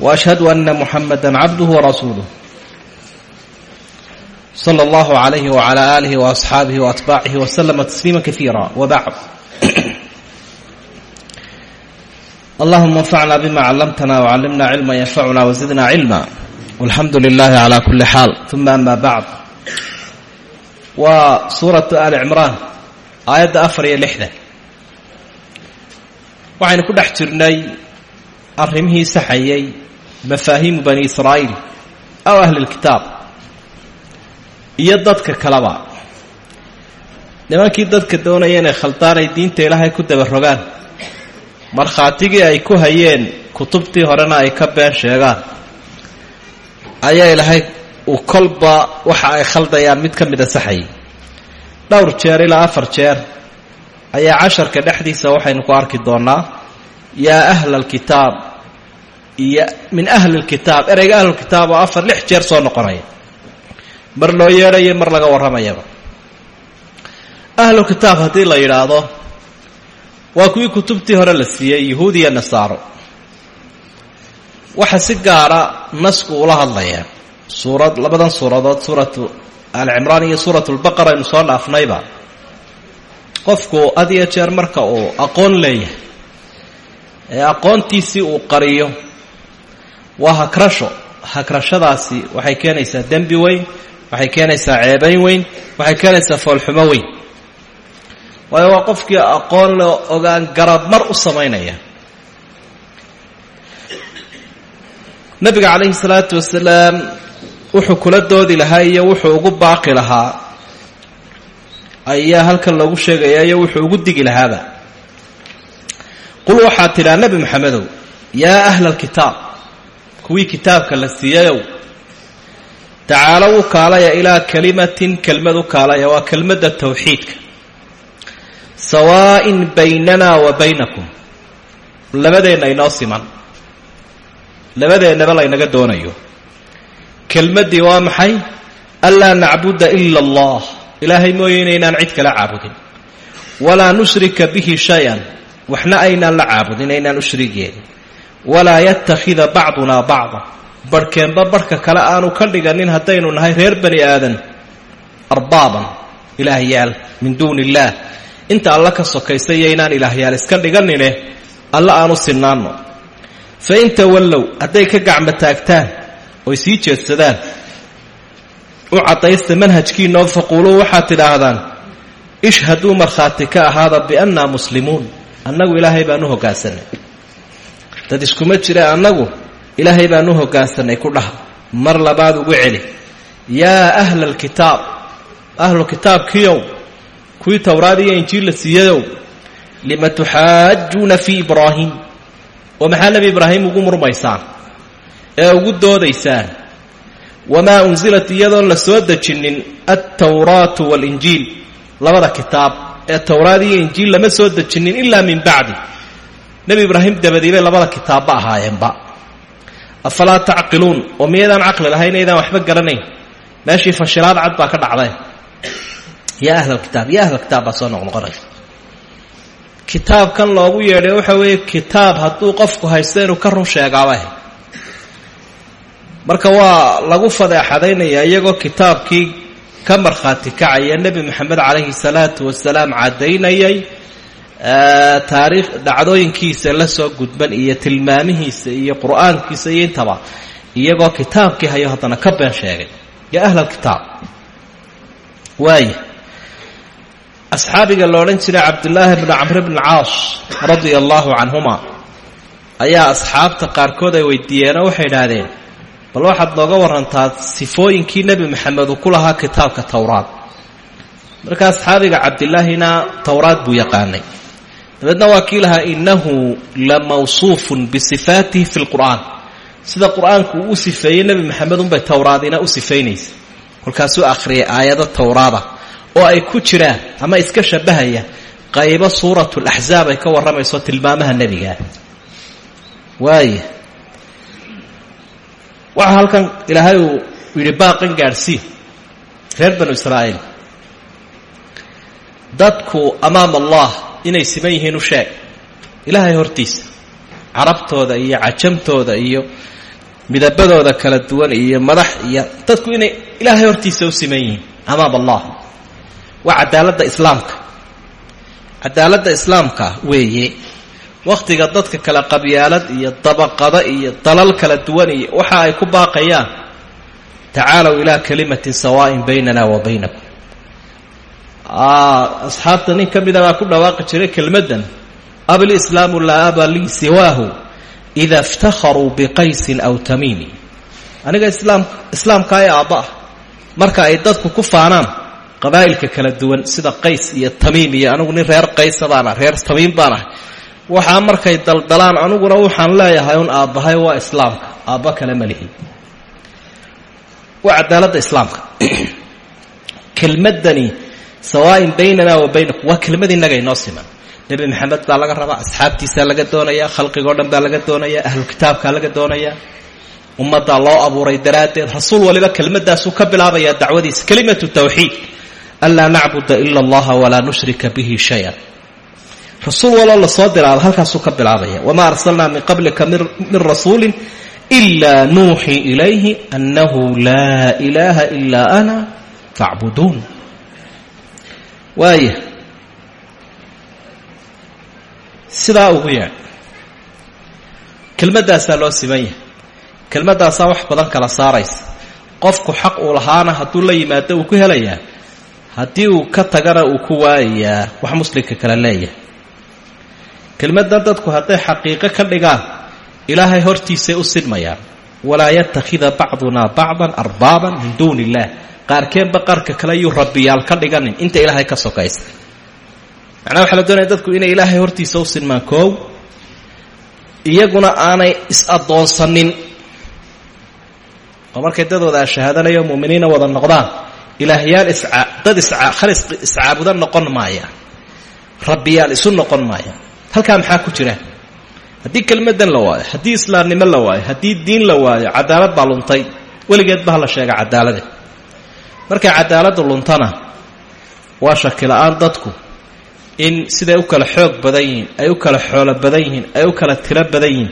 وأشهد أن محمدا عبده ورسوله صلى الله عليه وعلى آله وأصحابه وأتباعه وسلم تسليما كثيرا وبعد اللهم انفعنا بما علمتنا وعلمنا علما ينفعنا وزدنا علما والحمد لله على كل حال ثم أما بعد وسورة آل عمران aayadda afar iyo lixdan waxaynu ku dhex jirnay arrimihii saxayay mafaahiimu bani israa'iil aw ahlilkitaab iyo dadka kaleba nimankii dadka doonaya inay khaldaan ay diinta ilaahay ku dabarogaan markhaatigii ay ku hayeen kutubtii horena ay ka been sheegaan ayaa ilaahay uu kolba waxa ay khaldayaan mid ka mida saxayay dhowr jeer ilaa afar jeer ayaa casharka dhexdiisa waxaynu ku arki doonnaa yaa ahla alkitaab iyo min ahli lkitaab ereyga ahlulkitaab oo afar lix jeer soo noqonaya. Mar loo yeedhayo mar laga warramayaba. Ahlulkitaab haddii la yidhaahdo waa kuwii kutubtii hore la siiyey yuhuud iyo nasaaro waxa si gaara nasku ula hadlaya. Suurad labadan suuradood suuratu alcimraan iyo suurat lbaqara aynu soo dhaafnayba. Qofku had iyo jeer marka uu aqoon leeyahay ee aqoontiisii uu qariyo waa hakrasho hakrashadaasi waxay keenaysaa dembi weyn waxay keenaysaa ceebayn weyn waxay keenaysaa foolxumo weyn. Waayo waa qofkii aqoon le ogaan garab mar u samaynaya. Nabiga calayhi salaatu wasalaam wuxuu kula doodi lahaa iyo wuxuu ugu baaqi lahaa. Ayaa halkan loogu sheegaya iyo wuxuu ugu digi lahaaba. Qul waxaad tidhaa nebi maxamedow yaa ahla alkitaab kuwii kitaabka la siiyayow tacaalo u kaalaya ilaa kalimatin kelmad u kaalaya waa kelmadda tawxiidka. Sawaa'in baynana wa baynakum. Labadeenna inoo siman. Labadeennaba laynaga doonayo. Kelmaddii waa maxay? Anlaa nacbuda ila allah. Ilaahay mooye inaynaan cid kala caabudin. Walaa nushrika bihi shay-an. Waxna aynaan la caabudin aynaan u shriig yeelin walaa yattakhida bacdunaa bacda. Barhkeenba barhka kale aanu ka dhiganin haddaynu nahay reer bani aadan. Arbaaban ilaahyaal min duuni illaah inta alla ka sokaysa iyo inaan ilaahyaal iska dhiganine alla aanu sinaanno fa in tawallow hadday ka gacmo taagtaan oy sii jeedsadaan u caddaysta manhajkiinoo faquuluu waxaad tidhaahdaan ishhaduu markhaati ka ahaada biannaa muslimuun. Annagu ilaahay baan u hoggaansanay dad iskuma jira annagu ilaahay baan u hoggaansanay ku dhaha. Mar labaad ugu celi. Yaa ahla alkitaab ahlu kitaabkiiow kuwii towraad iyo injiil la siiyayow lima tuxaajuuna fii ibraahim? Oo maxaa nebi ibraahim ugu murmaysaan? Ee ugu doodaysaan? Wamaa unsilat iyadoon la soo dejinin altawraatu waalinjiil labada kitaab ee towraad iyo injiil lama soo dejinin ilaa min bacdi nebi ibraahim dabadii bay labada kitaabba ahaayeenba afalaa tacqiluun oo miyaydaan caqli lahayn aydaan waxba garanayn. Meeshii fashilaad cad baa ka dhacday. Yaa ahlalkitaab yaa ahlalkitaab baa soo noqnoqonaysa kitaabkan loogu yeedhay waxa weeye kitaab hadduu qofku haysto inuu ka run sheegaaba marka waa lagu fadeexadaynaya iyagoo kitaabkii ka markhaati kacaya nebi moxamed calayhi salaatu wasalaam caddaynayay taariikh dhacdooyinkiisa la soo gudban iyo tilmaamihiisa iyo qur'aankiisa iyo intaba iyagoo kitaabkii hayo haddana ka been sheegay. Yaa ahla alkitaab waaya asxaabiga la odhan jiray cabdullaahi bnu camr bn caas radia allaahu canhuma ayaa asxaabta qaarkood ay weydiiyeenoo waxay idhaahdeen bal waxaad nooga warantaa sifooyinkii nebi maxamed uu ku lahaa kitaabka towraad marka asxaabiga cabdilaahina towraad buu yaqaanay dabeedna waa kii lahaa innahu la mawsuufun bisifaatihi fi lqur'aan sida qur'aanku uu u sifeeyey nebi maxamed unbay towraadina u sifaynaysa kolkaasuu akhriyay aayado towraada oo ay ku jiraan ama iska shabahaya qaybo suuratu laxzaab ay ka warramayso tilmaamaha nebigaa waaya waxaa halkan ilaahay uu yidhi baaqan gaadhsii reer banu israa'iil. Dadku amaam allah inay siman yihiin u sheeg. Ilaahay hortiisa carabtooda iyo cajamtooda iyo midabadooda kala duwan iyo madax iyo dadku inay ilaahay hortiisa u siman yihiin. Amaam allah. Waa cadaaladda islaamka. Cadaaladda islaamka weeye wakhtiga dadka kale qabyaalad iyo dabaqado iyo dalal kala duwan iyo waxa ay ku baaqayaan tacaalow ilaa kalimatin sawaa'in baynana wa baynakum asxaabta nin ka mida baa ku dhawaaqi jiray kelmaddan ablislaamu laa aba lii siwaahu ida iftakharuu biqaysin aw tamiimi aniga islaam islaamkaa ee aabba. Ah marka ay dadku ku faanaan qabaa'ilka kala duwan sida qays iyo tamiim iyo anigu nin reer qaysa baan ah reer tamiim baan ah waxaa markay daldalaan aniguna waxaan leeyahay un aabbahay waa islaamka. Aabba kale ma lihi. Waa cadaaladda islaamka. Kelmaddani sawaain baynana wa baynakum waa kelmad innaga inoo siman. Nebi maxamed baa laga rabaa asxaabtiisaa laga doonayaa khalqigoo dhan baa laga doonayaa ahlu kitaabkaa laga doonayaa. Ummaddaa loo abuuray daraaddeed rasuul waliba kelmaddaasuu ka bilaabayaa dacwadiisa. Kelimatu tawxiid. Anlaa nacbuda ila allaha walaa nushrika bihi shayan rasuul waloo la soo diraaba halkaasuu ka bilaabaya. Wamaa arsalnaa min qablika min rasuulin ilaa nuuxii ilayhi annahu laa ilaaha ilaa ana facbuduun waaya sidaa ugu yeedh kelmaddaasaa loo siman yahay. Kelmaddaasaa wax badan kala saaraysa. Qofku xaq uu lahaana hadduu la yimaado uu ku helayaa haddii uu ka tagana uu ku waayayaa wax muslimka kale leeyahay. Kelmaddan dadku hadday xaqiiqo ka dhigaan ilaahay hortiisay u sidmayaan walaa yattakhida bacdunaa bacdan arbaaban min duuni illaah qaarkeenba qaarka kale yuu rabbiyaal ka dhiganin. Inta ilaahay ka sokaysa macnaha waxaa la doonaya dadku inay ilaahay hortiisa u sinmaan koow iyaguna aanay is-addoonsanin oo markay dadooda ashahaadanayo mu'miniina wada noqdaan. Ilaahyaal isca dad isca khalis iscaabuda noqon maaya. Rabbiyaal isu noqon maaya. Halkaa maxaa ku jira? Haddii kelmaddan la waayo haddii islaamnimo la waayo haddii diin la waayo cadaalad baa luntay. Weligeed ba hala sheega cadaalade markay cadaaladdu luntana waa shakila-aan dadku in siday u kala xoog badan yihiin ay u kala xoolo badan yihiin ay u kala tiro badan yihiin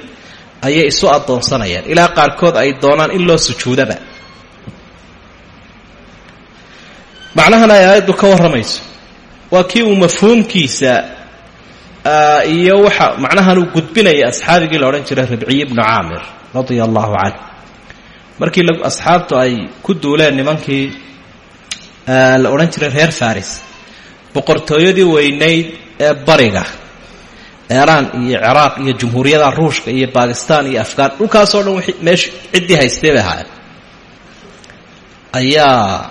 ayay isu addoonsanayaan. Ilaa qaarkood ay doonaan in loo sujuudaba. Macnahan ay aayaddu ka warramayso. Waa kii uu mafhuumkiisa iyo waxa macnahan uu gudbinaya asxaabigii la odhan jiray ribciy ibnu caamir radia allahu canh markii asxaabtu ay ku duuleen nimankii la odhan jiray reer faris. Boqortooyadii weynayd ee bariga eeraan iyo ciraaq iyo jumhuuriyada ruushka iyo bakistan iyo afghan dhulkaasoo dhan meesha ciddii haystay bay ahaayeen. Ayaa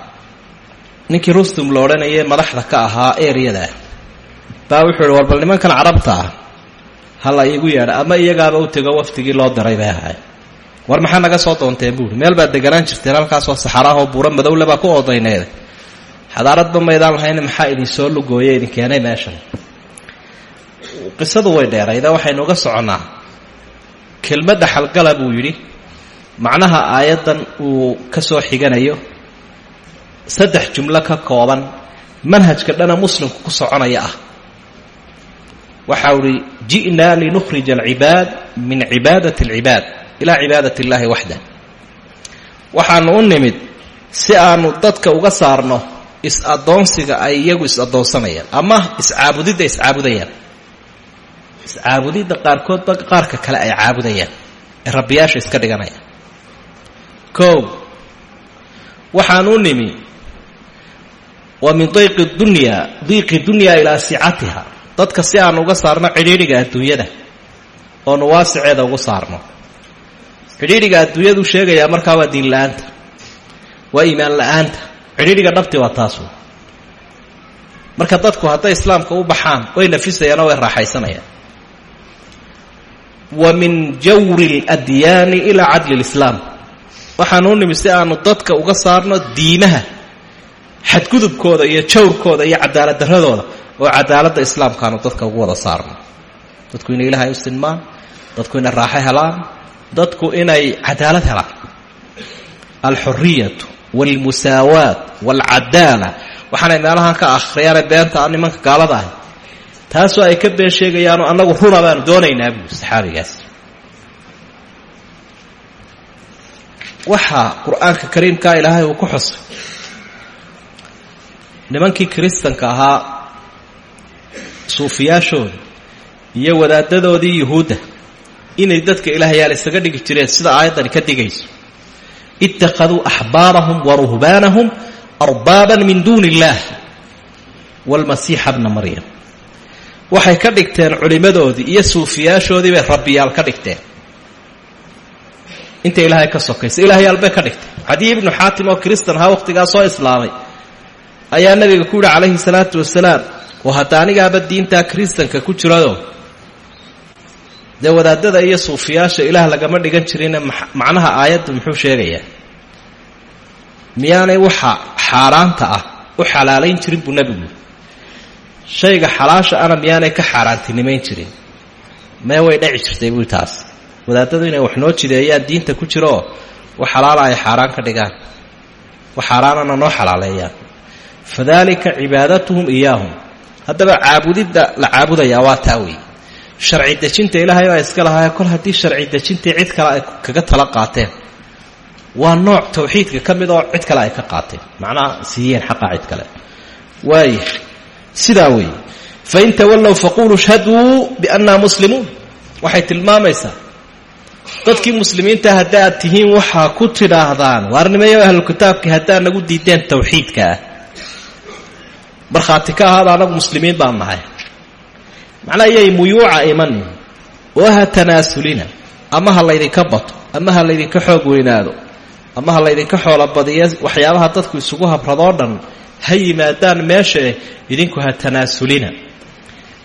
ninkii rustum la odhanayay madaxda ka ahaa ereyada baa wuxuu ihi war bal nimankan carabta ah hala iigu yeedha ama iyagaaba u tego waftigii loo diray bay ahaayeen. War maxaa naga soo doonteen buuhi meel baad deganaan jirteen halkaasoo saxaraahoo buuro madowle baa ku xadaaradba maydaan lahayn maxaa idin soo lugooye idin keenay meeshan? Qisadu way dheerayda waxaynu uga soconnaa kelmadda xalgala buu yidhi macnaha aayaddan uu ka soo xiganayo saddex jumlo ka kooban manhajka dhana muslimku ku soconaya ah. Waxau ihi ji'naa linukhrija alcibaad min cibaadati alcibaad ilaa cibaadat illaahi waxda waxaanu u nimid si aanu dadka uga saarno is-addoonsiga ay iyagu is-addoonsanayaan. Ama iscaabudidda iscaabudayaan. Iscaabudidda qaarkoodba qaarka kale ay caabudayaan. Ee rabbiyaasha iska dhiganayaan. Kow waxaan u nimi waa min dayqi dunya diiqi dunyaa ilaa sicatiha dadka si aan uga saarno cidhiidhiga adduunyada oonu waasiceeda ugu saarno. Cidhiidhiga adduunyadu sheegayaa markaa waa diin la'aanta waa iimaan la'aanta cidhiidhiga dhabti waa taasu. Marka dadku hadday islaamka u baxaan way nafisayaan oo way raaxaysanayaan. Wa min jawri اladyaani ilaa cadli اlislaam waxaanu u nimi si aanu dadka uga saarno diimaha xadgudubkooda iyo jawrkooda iyo cadaalad daradooda oo cadaaladda islaamkaanu dadka ugu wada saarno. Dadku inay ilaahay u sinmaan dadku inay raaxo helaan dadku inay cadaalad helaan. Alxuriyatu wاlmusaawaat wاlcadaala waxaanay meelahan ka akhriyaane beenta nimanka gaalada ahy taasoo ay ka been sheegayaanoo annagu runa baanu doonaynaa buu saxaabigaas waxaa qur'aanka kariimkaa ilaahay uu ku xusay nimankii kiristanka ahaa suufiyaashooda iyo wadaadadoodii yuhuudda inay dadka ilaahyaal isaga dhigi jireen sida aayaddani ka digayso axbaarahum wa ruhbaanahum arbaaban min duuni illaah waalmasiixa bna maryam waxay ka dhigteen culimmadoodii iyo suufiyaashoodii bay rabbiyaal ka dhigteen. inta ilaahay ka sokaysa ilaahyaal bay ka dhigteen. Cadiy ibnu xaatim oo kristan ahaa wakhtigaa soo islaamay ayaa nabiga ku yihi calayhi salaatu wasalaam oo hadda anigaaba diintaa kristanka ku jirado dee wadaadada iyo suufiyaasha ilaah lagama dhigan jirine macnaha aayaddu muxuu sheegayaa. Miyaanay waxa xaaraanta ah u xalaalayn jirin buu nebigu shayga xalaasha ana miyaanay ka xaaraantinimayn jirin. Mee way dhaci jirtay bui taas. Wadaadadu inay wax noo jideeyaan diinta ku jiro oo wax xalaala ay xaaraan ka dhigaan. Wax xaaraanana noo xalaaleeyaan fadalika cibaadatuhum iyaahum. Haddaba caabudidda la caabudayaa waa taa wey sharci dejinta ilaahay baa iska lahaaya kol haddii sharci dejintii cid kale ay kaga tala qaateen waa nooc tawxiidka ka mid oo cid kale ay ka qaateen. Macnaha siiyeen xaqa cid kale. Waay sidaa weeye fain tawallow faquluu shhaduu biannaa muslimuun. Waxay tilmaamaysaa dadkii muslimiinta hadda aad tihiin waxaa ku tidhaahdaan waarnimayo ahlu kitaabkii haddaa nagu diideen tawxiidka ah markhaati ka ahaada anagu muslimiin baan nahay macnaa iyay muyuuca imanin oo tanaasulina. Ama ha laydinka bato ama ha laydinka xoog weynaado ama ha laydinka xoolo badiyo waxyaabaha dadku isugu habradoo dhan ha yimaadaan meeshae idinku ha tanaasulina.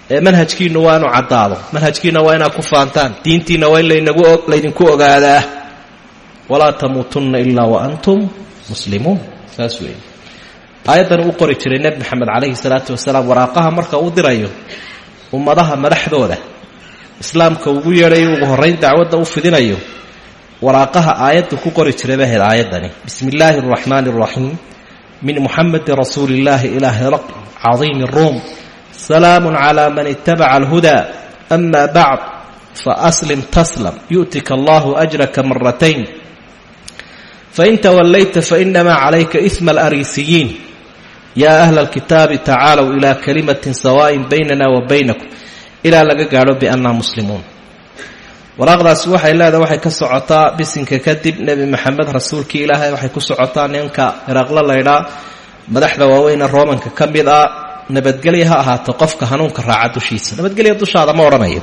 Manhajkiinnu waa inu caddaado manhajkiinna waa inaad ku faantaan diintiinna waa in lanagu laydinku ogaadaa. Walaa tamuutunna ilaa wa antum muslimuun. Saas weeye. Aayaddan uu qori jiray nebi maxamed calayhi salaatu wasalaam waraaqaha marka uu dirayo ummadaha madaxdooda. Islaamka ugu yeedhayo ugu horrayn dacwadda u fidinayo waraaqaha aayaddu ku qori jiray bahayd aayaddani. Bismi illaahi araxmaani araxiim min muxamedi rasuuli illaahi ilaa hiraql cadiimi ruum. Salaamun calaa man itabaca alhudaa ama bacd faaslim taslam. Yu'tika allahu ajraka maratayn fain tawallayta fainamaa calayka isma alariisiyiin yaa ahla alkitaabi tacaalow ilaa kalimatin sawaaءin baynana wa baynakum. Ilaa laga gaadho biannaa muslimuun. Waraaqdaasi waxay leedahay waxay ka socotaa bisinka kadib nebi maxamed rasuulkii ilaahay waxay ku socotaa ninka iraqlo laydhaa madaxda waaweyne roomanka. Ka mid ah nabadgelya ha ahaato qofka hanuunka raaca dushiisa. Nabadgelya dushaada ma odhanayo.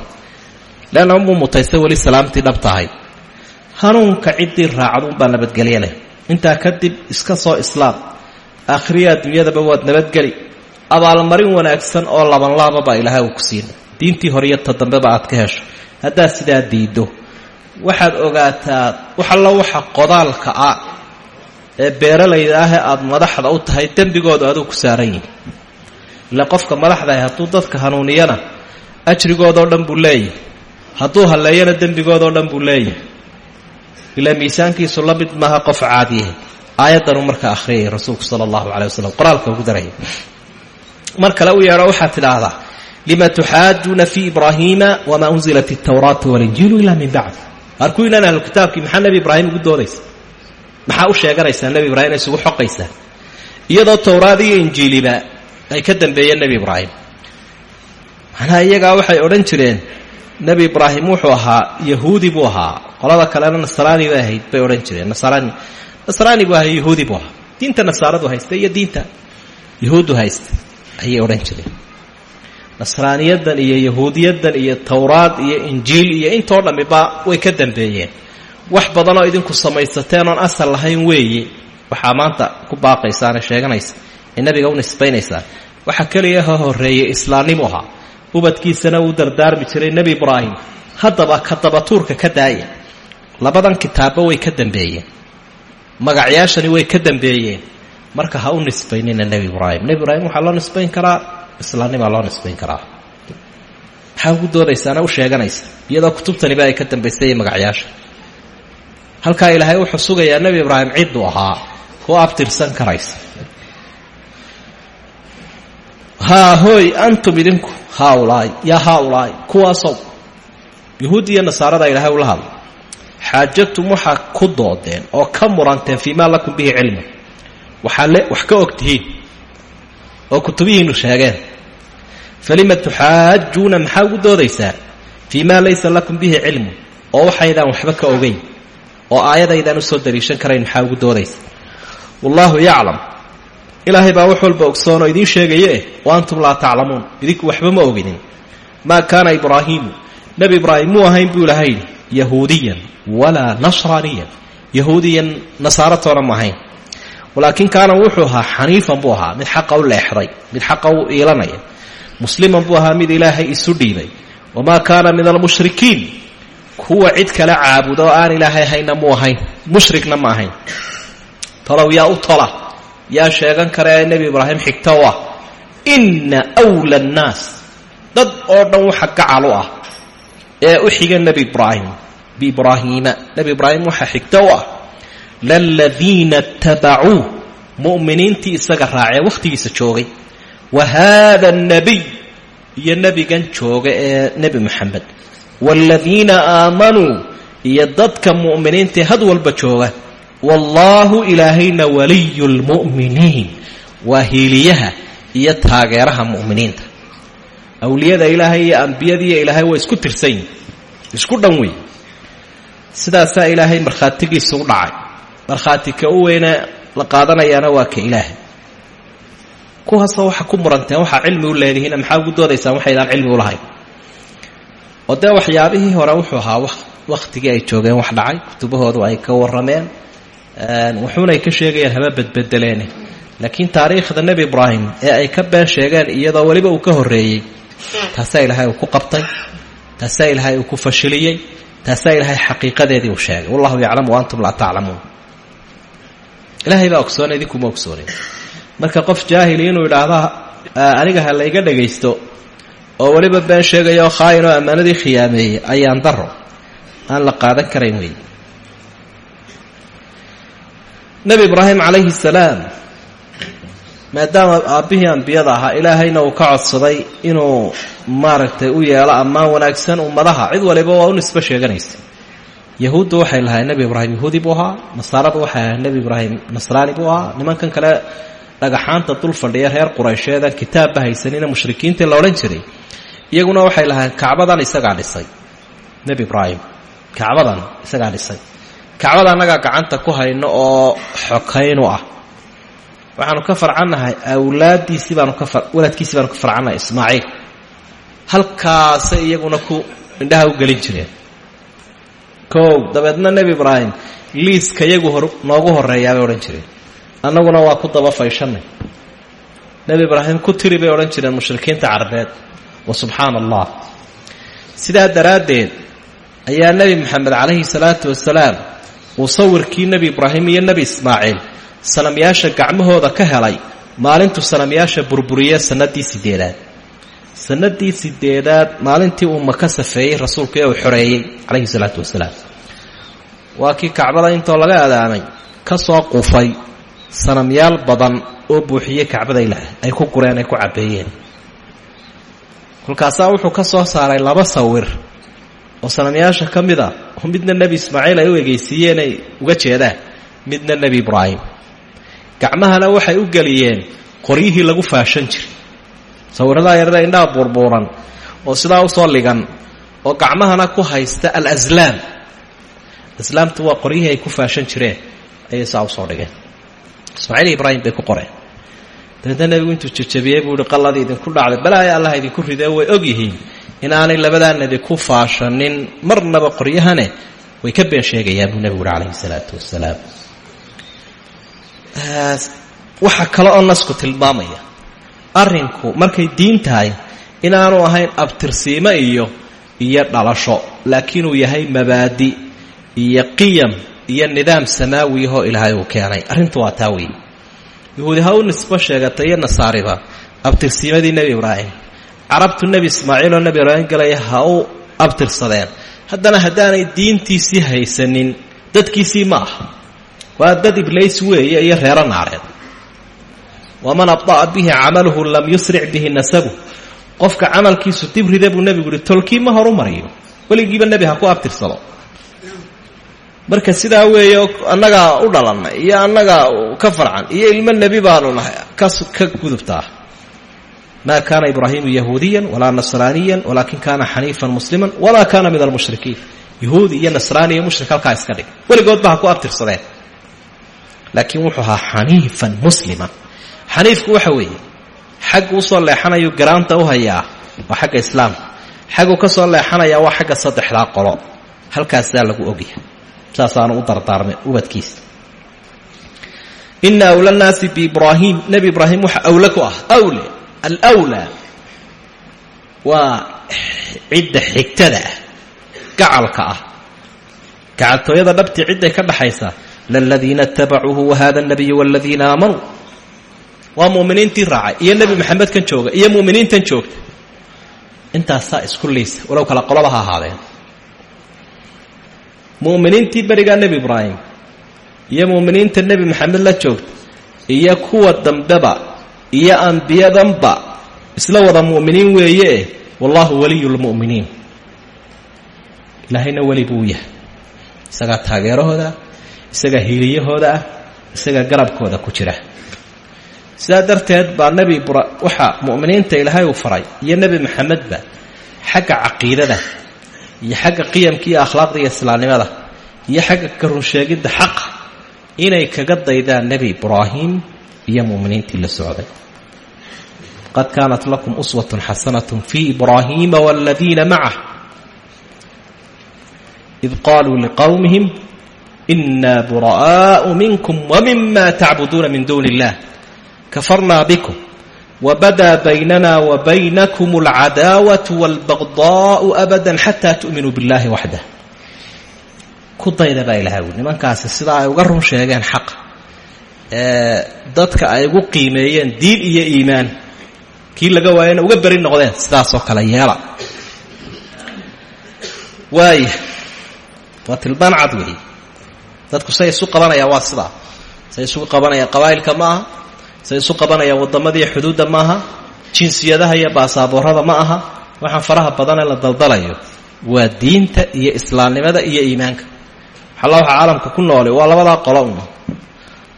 Leanna muu mutaysta weli salaamtii dhab tahay. Hanuunka ciddii raacduunbaa nabadgelye leh. Intaa kadib iska soo islaam aakhiriya adduunyadaba waad nabadgeli abaalmarin wanaagsan oo labanlaaba baa ilaahay uu ku siina diintii horiyo ta dambeba aad ka hesho. Haddaad sidaa diiddo waxaad ogaataa waxallo waxa qodaalka ah ee beeralayda ahee aada madaxda u tahay dembigoodu aduu ku saaran yihi ile qofka madaxdaah hadduu dadka hanuuniyana ajrigoodao dhan buu leeyahy hadduu halleeyana dembigoodao dhan buu leeyahy ilaa miisaankiisu la mid maaha qof aayaddanuu markaa akhriyayay rasuulku sala allahu calay qoraalka ugu daraya mar kale u yeedho waxaad tidhaahdaa lima tuxaajuuna fii ibraahiima wamaa unzilat altawraatu walinjiilu ilaa min bacd. Arkuinaan ahlu kitaabkii maxaa nebi ibraahim ugu doodaysa? Maxaa u sheeganaysaa nebi ibraahim ay isugu xoqaysaa iyadoo towraad iyo injiiliba ay ka dambeeyeen nebi ibraahim. Macnaha iyagaa waxay odhan jireen nebi ibraahim wuxuu ahaa yahuudi buu ahaa. Qolada kalena nasraani bay ahayd bay odhan jireen. Nasraani nasraani buu ahaa yahuudi buu ahaa. Diinta nasaaradu haysta iyo diinta yahuuddu haysta ayay odhan jireen. Nasraaniyadan iyo yahuudiyadan iyo towraad iyo injiil iyo intoo dhammiba way ka dambeeyeen. Wax badanoo idinku samaysateen oon asal lahayn weeye. Waxaa maanta ku baaqaysaane sheeganaysa ee nebiga u nisbaynaysaa waxaa keliya ha horreeyey islaamnimu ahaa. Ubadkiisana uu dardaarmi jiray nebi ibraahim. Haddaba ka dabatuurka ka daaya labadan kitaabba way ka dambeeyeen magacyaashani way ka dambeeyeen. Marka ha u nisbaynina nebi ibraahim. Nebi ibraahim waxaa loo nisbayn karaa islaamnimaa loo nisbayn karaa. Maxaa ugu doodaysaana u sheeganaysa. Iyadoo kutubtaniba ay ka dambaysay magacyaasha halkaa ilaahay wuxuu sugayaa nebi ibraahim cidduu ahaa. Ku abtirsan karaysa. Haa hooy antum idinku haaulaai yaa haaulaai kuwaasow. Yuhuud iyo nasaarada ilaahay ula hadla xaajatum waxaa ku doodeen oo ka muranteen fii maa lakum bihi cilmu waxaa le wax ka og tihiin oo kutubihiinu sheegeen falima tuxaajuuna maxaa ugu doodaysaan fii maa laysa lakum bihi cilmu oo waxaydaan waxba ka ogeyn oo aayadaydaan u soo daliishan karayn maxaa ugu doodaysa wallaahu yaclam ilaahay baa wax walba ogsoon oo idiin sheegaye wa antum laa taclamuun idinku waxba ma oginin maa kaana ibraahiimu nebi ibraahim muu ahayn buu ilahay yahuudiyan walaa nasraaniyan yahuudiyan nasaaratoona ma ahayn walaakin kaana wuxuu ahaa xaniifan buu ahaa mid xaqa u leexday mid xaqa u iilanaya musliman buu ahaa mid ilaahay isu dhiibay wamaa kaana min almushrikiin kuwa cid kale caabuda oo aan ilaahay ahayna muu ahayn mushrikna ma ahayn tolow yaa u tola yaa sheegan kara ee nebi ibraahim xigto u ah inna wla annaas dad oo dhan waxa gacal u ah ee u xiga nebi ibraahim. Biibraahiima nebi ibraahim waxa xigto u ah laladiina tabacuu. Mu'miniintii isaga raacee wakhtigiisa joogay. Wa haada annabiy. Iyo nebigan jooga ee nebi moxamed waaladiina aamanuu. Iyo dadka mu'miniintaee had walba jooga. Wallaahu ilaahayna waliyu lmu'miniin waa hiiliyaha iyo taageeraha mu'miniinta awliyada ilaahay iyo ambiyadiiyo ilaahay waa isku tirsan isku dhan wey ilaahay markhaatigiisa u dhacay. Markhaati u weyne la qaadanayaana waa ka ilaahay. Kuwaasoo waxa ku muranteen waxaa cilmi u leedihiina maxaa ugu doodaysaan waxaydaan cilmi u lahayn? Oo dee waxyaabihii hore wuxuu ahaa wakhtigii ay joogeen wax dhacay kutubahoodu ay ka warrameen wuxuunay ka sheegayaan haba badbedeleene laakiin taariikhda nebi ibraahim ee ay ka been sheegeen iyadoo weliba uu ka horreeyey taasaa ilaahay uu ku qabtay. Taasaa ilaahay uu ku fashiliyey. Taasaa ilaahay xaqiiqadeedii uu sheegay. Wallahu yaclamu wa antum laa taclamuun ilaahay baa ogsoona idinkuma ogsoonin marka qof jaahili inuu idhaahdo aniga ha layga dhagaysto oo weliba been sheegaya oo khaayin oo ammaanadii khiyaameeyey ayaan daro aan la qaadan karayn wey nebi ibraahim calayhi salaam maadaama aabbihii ambiyada ahaa ilaahayna uu ka codsaday inuu maaragtay u yeelo ammaan wanaagsan ummadaha. Cid waliba waa u nisbo sheeganaysa yahuuddu waxay lahayd nebi ibraahim yahuudi buu ahaa nasaaradu waxay ahayd nebi ibraahim nasraani buu ahaa. Nimankan kale dhagaxaanta dul fadhiya reer quraysheedan kitaabba haysanina mushrikiintii la odhan jiray. Iyaguna waxay lahayd kacbadan isagaa dhisay. Nebi ibraahim kacbadan isagaa dhisay. Kacbada annagaa gacanta ku hayno oo xokaynu ah waxaanu ka farcannahay awlaaddiisii baanu ka waladkiisii baanu ka farcannahay ismaaciil. Halkaasay iyaguna ku indhaha u gelin jireen. Kow dabeedna nebi ibraahim liiska iyagu hor noogu horreeyaabay odhan jireen. Annaguna waa ku daba fayshanay. Nebi ibraahim ku tiri bay odhan jireen mushrikiinta carabeed wa subxaana allah sidaa daraaddeed ayaa nebi moxamed calayhi salaatu wasalaam uu sawirkii nebi ibraahim iyo nebi ismaaciil sanamyaasha gacmahooda ka helay. Maalintuu sanamyaasha burburiye sanadii sideedaad sanadii sideedaad maalintii uu maka safeeyey rasuulku ee uu xoreeyey calayhi salaatu wasalaam. Waa kii kacbada intoo laga adaamay ka soo qufay sanamyaal badan oo buuxiyey kacbada ilaah ay ku gureen ay ku cabbeeyeen. Kolkaasaa wuxuu ka soo saaray laba sawir oo sanamyaasha ka mid a oo midna nebi ismaaciil ay u egeysiiyeen ay uga jeedaan midna nebi ibraahim gacmahana waxay u geliyeen qoryihii lagu faashan jiray. Sawirradaa yarada indhaha buurbuuran oo sidaa u soo ligan oo gacmahana ku haysta alaslaam aslaamtu waa qoryihii ay ku faashan jireen ayay saa u soo dhigeen. Ismaaciil ibraahim bay ku qoreen. Dabeedna nebigu intuu jajabiyey buu ihi qalladii idinku dhacday balaaya allah idinku ridee way og yihiin inaanay labadaa nebi ku faashanin. Marnaba qoryahane way ka been sheegayaan buu nebigu uhi calayhi salaatu wasalaam waxaa kale oo nasku tilmaamaya. Arrinku markay diin tahay inaanu ahayn abtirsiimo iyo iyo dhalasho. Laakiin uu yahay mabaadi iyo qiyam iyo nidaam samaawiyahoo ilaahay uu keenay. Arrintu waa taa weeye yahuudi ha u nisbo sheegatay iyo nasaariba abtirsiimadii nebi ibraahim. Carabtu nebi ismaaciil oo nebi ibraahim galaya ha u abtirsadeen. Haddana haddaanay diintiisii haysanin dadkiisii ma aha waa dad iblays weeye iyo reero naareed. Waman abda'a bihi camaluhu lam yusric bihi nasabu qofka camalkiisu dibrida buu nebigu yihi tolkii ma horu mariyo. Weligiiba nebi ha ku abtirsado. Marka sidaa weeye annagaa u dhalannay iyo annagaa ka farcan iyo ilmo nebi baanu nahay ka gudubtaa. Ma kaana ibraahimu yahuudiya walaa nasraaniya walaakin kaana xaniifan muslima walaa kaana min almushrikiin. Yahuudi iyo nasraani iyo mushrik halkaa iska dhig. Weligoodba ha ku laakiin wuxuu ahaa xaniifan musliman xaniifku waxa weeye xaggu u soo leexanayu garaanta u hayaa waa xagga islaamka xaggu ka soo leexanayaa waa xagga saddexdaa qolo. Halkaasaa lagu ogyahay. Saasaanu u dardaarmay ubadkiisa ina awla nnaasi biibraahim nebi ibraahim waxa awle ku ah. Awle alwlaa waa cidda xigtada ah gacalka ah. Gacaltooyada dhabtii cidday ka dhaxaysaa laladiina itabacuuhu wahada nabiyu waladiina aamanuu waa mu'miniintii raacay. iyo nebi maxamed kan jooga iyo mu'miniintan joogta. intaasaa isku liisa walow kala qoloba ha ahaadeen. mu'miniintii berigaa nebi ibraahim iyo mu'miniinta nebi maxamed la joogta. iyo kuwa dambeba iyo ambiyadanba isla wada mu'miniin weeye. wallahu waliyu lmu'miniin ilaahayna weli buu yahay. isagaa taageerahooda isagaa hiiliyahooda ah isagaa garabkooda ku jira. Sidaa darteed baa nebi bra waxa mu'miniinta ilaahay uu faray iyo nebi maxamedba xagga caqiidada iyo xagga qiyamka iyo akhlaaqda iyo islaamnimada iyo xagga ka runsheegidda xaqa inay kaga daydaan nebi ibraahim iyo mu'miniintii la socday. Qad kaanat lakum uswatun xasanatun fii ibraahiima waladiina macah id qaluu liqowmihim ina bura'aau minkum wmima tacbuduuna min duuni illah kafarna bikum. Wbadaa baynana wabaynakum alcadaawatu walbagdaau abada xataa tu'minuu biاllahi waxdah ku dayda baa ilahay ui nimankaasi sidaa ay uga run sheegeen xaq. Dadka ay ugu qiimeeyeen diin iyo iimaan. Kii laga waayana uga beri noqdeen sidaasoo kale yeela dadku say isu qabanayaan waa sidaa. Say isugu qabanayaan qabaa'ilka ma say isu qabanayaan waddamadii xuduudda ma aha jinsiyadaha iyo baasaaboorada ma aha waxaan faraha badanee la daldalayo waa diinta iyo islaamnimada iyo iimaanka. Waxalla waxa caalamka ku noolay waa labadaa qolo un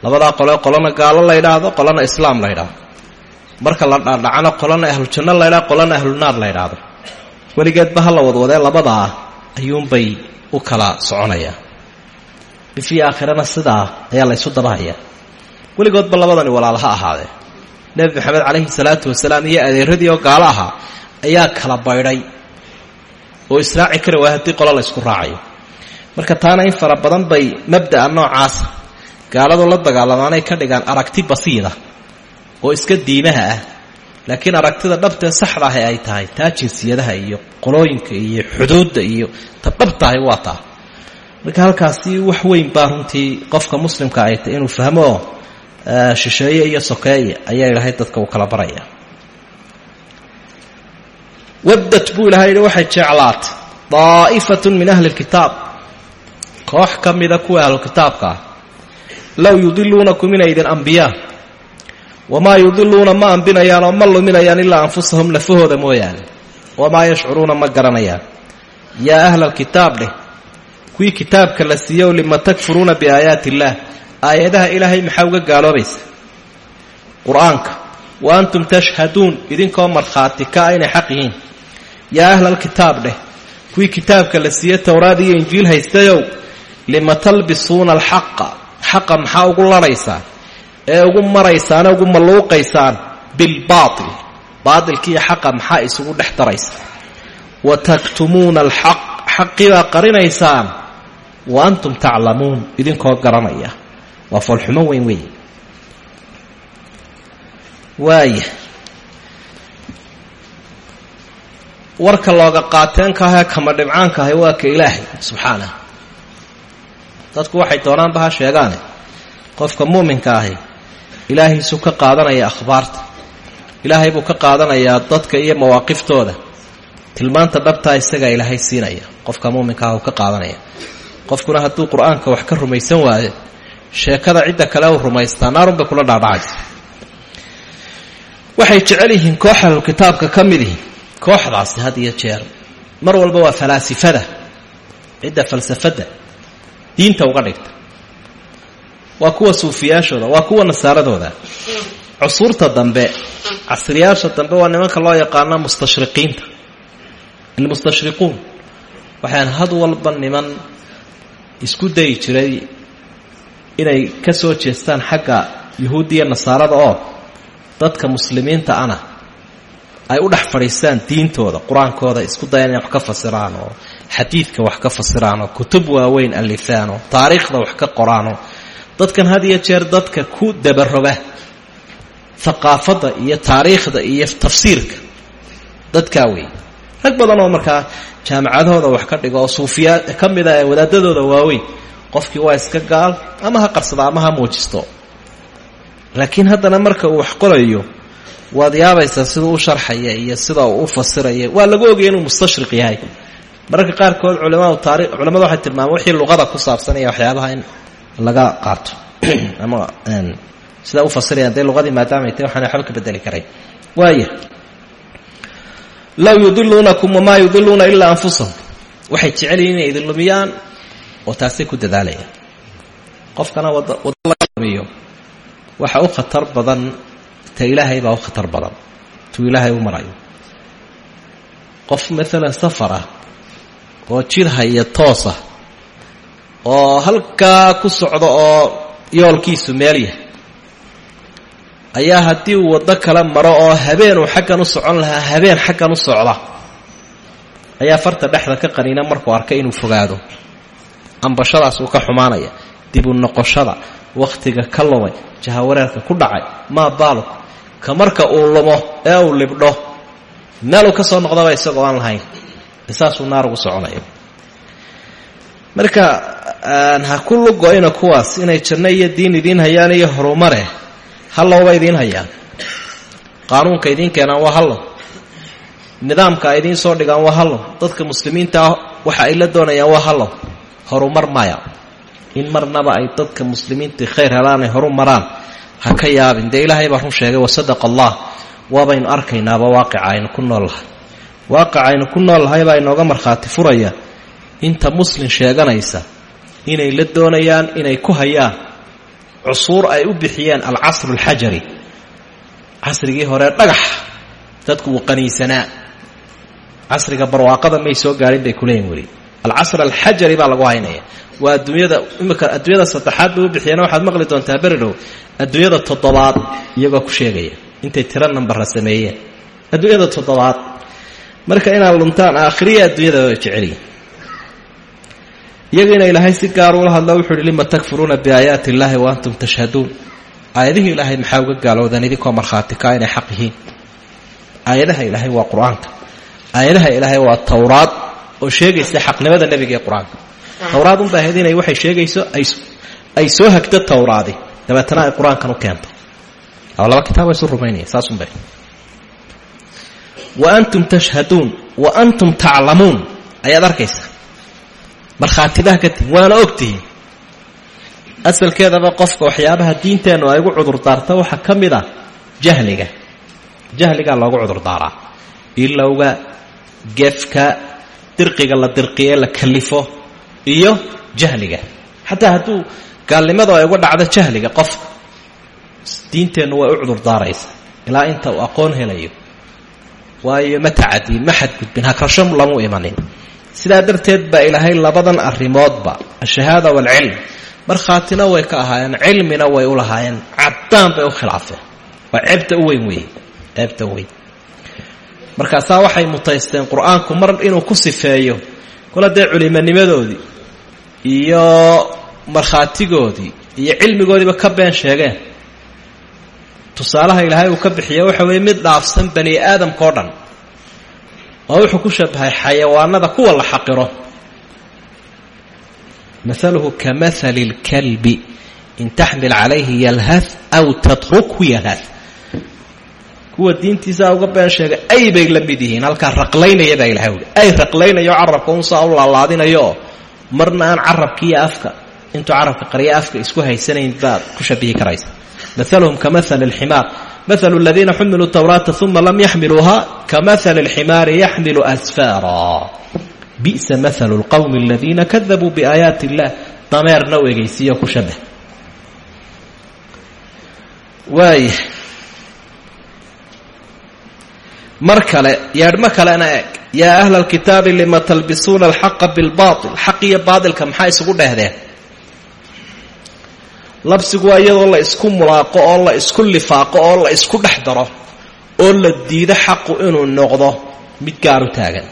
labadaa qole qolona gaalo la ydhaahdo qolona islaam la ydhaahdo marka la dhaadhacana qolona ahlujanno la ydhahdo qolona ahlunaar la ydhaahdo weligeedba ha la wadwadee labadaa ayuunbay u kala soconayaan bifii aakhirana sidaa ayaa la ysu dabahaya weligoodba labadani walaal ha ahaadee nebi maxamed calayhi salaatu wasalaam iyo adeeradii oo gaalo ahaa ayaa kala baydhay oo israaci kara waaya haddii qolo la ysku raacayo. Marka taana in fara badan bay mabda'a noocaasa gaaladu la dagaalamaanay ka dhigaan aragti basiida oo iska diimaha ah. Laakiin aragtida dhabtee saxda ahi ay tahay taa jinsiyadaha iyo qolooyinka iyo xuduudda iyo ta dhabtahay waa taa marka halkaasi wax weyn baa runtii qofka muslimka ay tay inuu fahmo shisheeye iyo sokeeye ayaa ilaahay dadka uu kala baraya. Waddat buu ilahay yihi waxay jeclaatay daa'ifatun min ahli lkitaab koox ka mida kuwa ahlukitaabka ah low yudiluunakum inay idin ambiyaa wamaa yudiluuna ma ambinayaan oo ma luminayaan ilaa anfusahum lafahooda mooyaane wamaa yashcuruuna ma garanayaan. Yaa ahla alkitaab dheh kuwii kitaabka la siiyow lima takfuruuna biaayaati illaah aayadaha ilaahay maxaa uga gaaloobaysa? Qur'aanka. Wa antum tashhaduun. Idinkoo markhaati kaa inay xaq yihiin. Yaa ahla alkitaab dheh kuwii kitaabka la siiye towraad iyo injiil haystayow lima talbisuuna alxaqa? Xaqa maxaa ugu ladhaysaan ee ugu maraysaane ugu malluuqaysaan bilbaatil. Baatilkiiyo xaqa maxaa isugu dhex daraysa? Wa taktumuuna alxaq? Xaqibaa qarinaysaan wa antum taclamuun idinkoo garanaya. Waa foolxumo weyn weeye waaya warka looga qaateenkaahee kama dhibcaankaahi waa ka ilaahay subxaanah. Dadku waxay doonaanba ha sheegaane. Qofka muuminka ahi ilaahiisu ka qaadanaya akhbaarta. Ilaahay buu ka qaadanayaa dadka iyo mawaaqiftooda tilmaanta dhabtaa isagaa ilaahay siinaya. Qofka muuminka ah uu ka qaadanaya qofkuna hadduu qur'aanka wax ka rumaysan waayo sheekada cidda kale uu rumaystaa naarun kula dhaadhacaysa waxay jecel yihiin kitaabka ka mid ihi kooxdaasi had iyo jeer. Mar walba waa falaasifada cidda falsafadda diinta uga dhigta. Waa kuwa suufiyaashooda waa kuwa nasaaradooda. Cusuurta dambe casriyaasha dambe waa nimanka loo yaqaano mustashriqiinta. Almustashriquun waxaan had walba niman isku dayi jiray inay ka soo jeestaan xagga yuhuuddiya nasaarada oo dadka muslimiinta ana ay u dhex fadhiistaan diintooda qur'aankooda isku dayaan inay wax ka fasiraan oo xadiidka wax ka fasiraan oo kutub waaweyn alifaan oo taariikhda wax ka qoraan oo dadkan had iyo jeer dadka ku dabaroga haqaafadda iyo taariikhda iyo tafsiirka dadkaa weeye rag badan oo markaa jaamacadahooda wax ka dhigo oo suufiyaa ka mid a ee wadaadadooda waaweyn qofkii waa iska gaal ama ha qarsada ama ha muujisto. Laakiin haddana marka uu wax qorayo waad yaabaysaa siduu u sharxaya iyo sida uu fasiraya. Waa lagu ogaya inuu mustashriq yahay. Mararka qaarkood culamadu taari culamadu waxay tilmaameen wixii luqada ku saabsanaya waxyaabaha in laga qaato. Ama sidaa u fasirayaan dee luqadii maadaamay tahy waxaana waxba ka bedeli karayn waaya low yudiluunakum wamaa yudiluuna ilaa anfusahum. Waxay jecel yihiin inay idin lumiyaan oo taasay ku dadaalayaan. Qofkana wada wadalamiyo waxa u khatar badan ta ilaahay baa u khatar badan. Tuu ilaahay u marayo. Qof maalan safar ah oo jid haya toosa oo halkaa ku socdo oo yoolkiisu meel yahay ayaa haddii uu waddo kala maro oo habeen uu xaggan u socon lahaa habeen xaggan u socda ayaa farta dhexda ka qaniina markuu arkay inuu fogaado. Ambashadaas uu ka xumaanaya dibu noqoshada wakhtiga ka lumay jahawareerka ku dhacay maa baaluk ka marka uu lumo ee uu libdho meeluu ka soo noqdaba isagoo aan lahayn. Saasuu naar ugu soconaya. Marka ha ku lugo-ina kuwaas inay janno iyo diin idiin hayaan iyo horumare hallowba idiin hayaan. Qaanuunka idiin keenaan waa hallow nidaamka ay idiin soo dhigaan waa hallow dadka muslimiinta ah waxa ay la doonayaan waa hallow horumar maya. In marnaba ay dadka muslimiintai khayr helaan ay horu maraan ha ka yaabin. Dee ilaahay baa run sheegay wasadaqa allah waabaynu arkaynaaba waaqica aynu ku nool lahay. Waaqica aynu ku nool lahay baa inooga markhaati furaya. Inta muslim sheeganaysa inay la doonayaan inay ku hayaan cusuur ay u bixiyeen alcasru alxajari casrigii hore dhagax dadku uu qaniisanaa. Casriga barwaaqada may soo gaadhin bay kuleeyihin weli. Alcasr alxajari baa lagu haynaya. Waa adduunyada imika adduunyada saddexaad bay u bixiyeen waxaad maqli doontaa beri dhow adduunyada toddobaad iyagoo ku sheegaya. Intay tiro nambara sameeyeen. Adduunyada toddobaad. Marka inaad luntaan aakhiriya adduunyada way jeceliyin iyagiina ilaahay si gaar ula hadla wuxu uhi lima takfuruuna biaayaati illaahi wa antum tashhaduun? Aayadihii ilaahay maxaa uga gaalowdeen idinkoo markhaati kaa inay xaq yihiin. Aayadaha ilaahay waa qur'aanka. Aayadaha ilaahay waa towraad oo sheegaysa xaqnimada nebiga ee qur'aanka. Towraad unba ahayd inay waxay sheegayso ay soo hagto towraadi dabeetana ay qur'aankan u keento. Laba kitaab isu rumaynaya saasunba wa antum tashhaduun. Wa antum taclamuun. Ayaad arkaysa markhaatibaha ka tihin waana ogtihiin asalkeedaba qofka waxyaabaha diinteennu ay ugu cudurdaarta waxaa ka mid ah jahliga. Jahligaa loogu cudurdaaraa. Ilowga gefka dirqiga la dirqiye la kalifo iyo jahliga. Xataa hadduu gaalnimadu ay uga dhacdo jahliga qofka diinteennu way u cudurdaaraysa ilaa inta uu aqoon helayo. Waayo ma tacadiin ma xadgudbin. Hakrasho lamu imanin sidaa darteed baa ilaahay labadan arrimoodba ashahaada waalcilm markhaatina way ka ahaayeen cilmina way u lahaayeen caddaan bay u khilaafeen. Waa ceebta u weyn weeye ceebta weyn. Markaasaa waxay mutaysteen qur'aanku mar inuu ku sifeeyo kula dee culimanimadoodii iyo markhaatigoodii iyo cilmigoodiiba ka been sheegeen. Tusaalaha ilaahay uu ka bixiya waxa weeye mid dhaafsan bani aadamka o dhan oo wuxuu ku shabahay xayawaanada kuwa la xaqiro. Maaluhu ka maali اlkalbi in taxmil calayhi yalhath aw tatrukhu yalhath. Kuwa diintiisaa uga been sheegay ay bay la mid yihiin halkaa raqlaynaya baa ilahay ui ay raqlaynayo carabka unsaa u laalaadinayooo marna aan carabkiiyo afka intuu carabka qarya afka isku haysanayn baad ku shabihi karaysa. Maaluhum ka maali اlximaar malu ladiina xumiluu tawraata uma lam yaxmiluuha kamahali اlximaari yaxmilu asfaara bisa mahalu lqowmi aladiina kadabuu biaayaati illah dameerna u egeysiiyo ku shabah waaya mar kale yeedhmo kalena eeg yaa ahla اlkitaabi lima talbisuuna alxaqa bilbaail xaq iyo baailka maxaa isugu dhehdeen labsigu waa iyadoo la isku mulaaqo oo la isku lifaaqo oo la isku dhex daro oo la diido xaqu inuu noqdo mid gaar u taagan.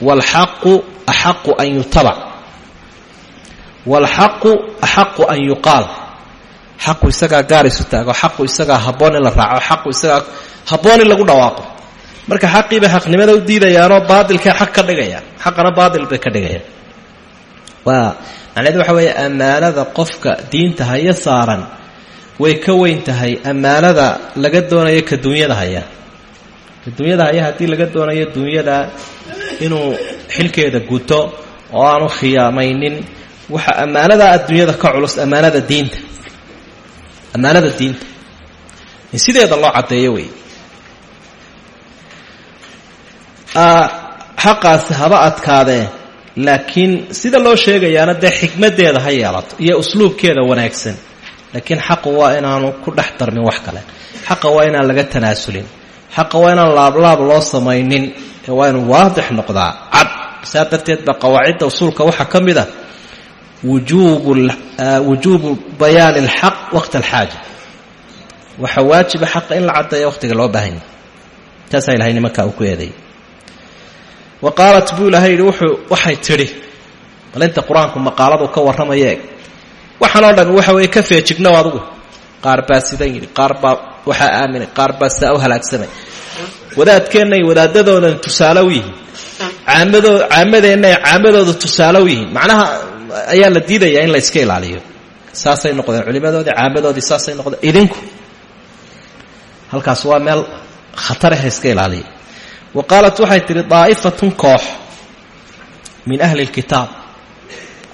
Waalxaqu axaqu an yutabac waalxaqu axaqu an yuqaal. Xaqu isagaa gaar isu taago xaqu isagaa habboon in la raaco xaqu isagaa habboon in lagu dhawaaqo. Marka xaqiibay xaqnimada u diidayaanoo baatilkay xaq ka dhigayaan xaqana baatil bay ka dhigayaan waa macnaheed waxa weeye ammaanada qofka diinta haya saaran way ka weyn tahay ammaanada laga doonayo ka dunyada haya. Ka dunyada haya haddii laga doonayo dunyada inuu xilkeeda guto oo aanu khiyaamaynin waxa ammaanada adduunyada ka culus ammaanada diinta. Ammaanada diinta. In sideeda loo caddeeyo wey xaqaasi haba adkaadee laakiin sida loo sheegayaana dee xikmaddeeda ha yeelato iyo usluubkeeda wanaagsan. Laakiin xaqu waa inaanu ku dhex darmin wax kale. Xaqa waa inaan laga tanaasulin. Xaqa waa inaan laablaab loo samaynin. Ee waa inuu waadix noqdaa cad. Saa darteed ba qawaacidda usuulka waxaa ka mid a wujuubu bayaani alxaq waqta alxaaja. Waxaa waajiba xaqa in la caddeeya waqtiga loo baahanya taasaa ilahay nimankaa uu ku eedeeyay wa qaalat buu ilahay yidhi wuxuu waxay tidhi. Bal inta qur'aanku maqaaladu ka warramaya eeg waxaan oo dhami waxa weeye ka feejignow adugu. Qaar baa sidan yidhi qaar baa waxaa aaminay qaar baa sidaa u halaagsamay. Wadaadkeennay wadaadadoodan tusaale u yihiin. Caamadoo caamadeennaay caamadooda tusaale u yihiin. Macnaha ayaa la halkaas waa meel khataraha iska ilaaliya wa qaalat waxay tidhi daa'ifatun koox min ahli lkitaab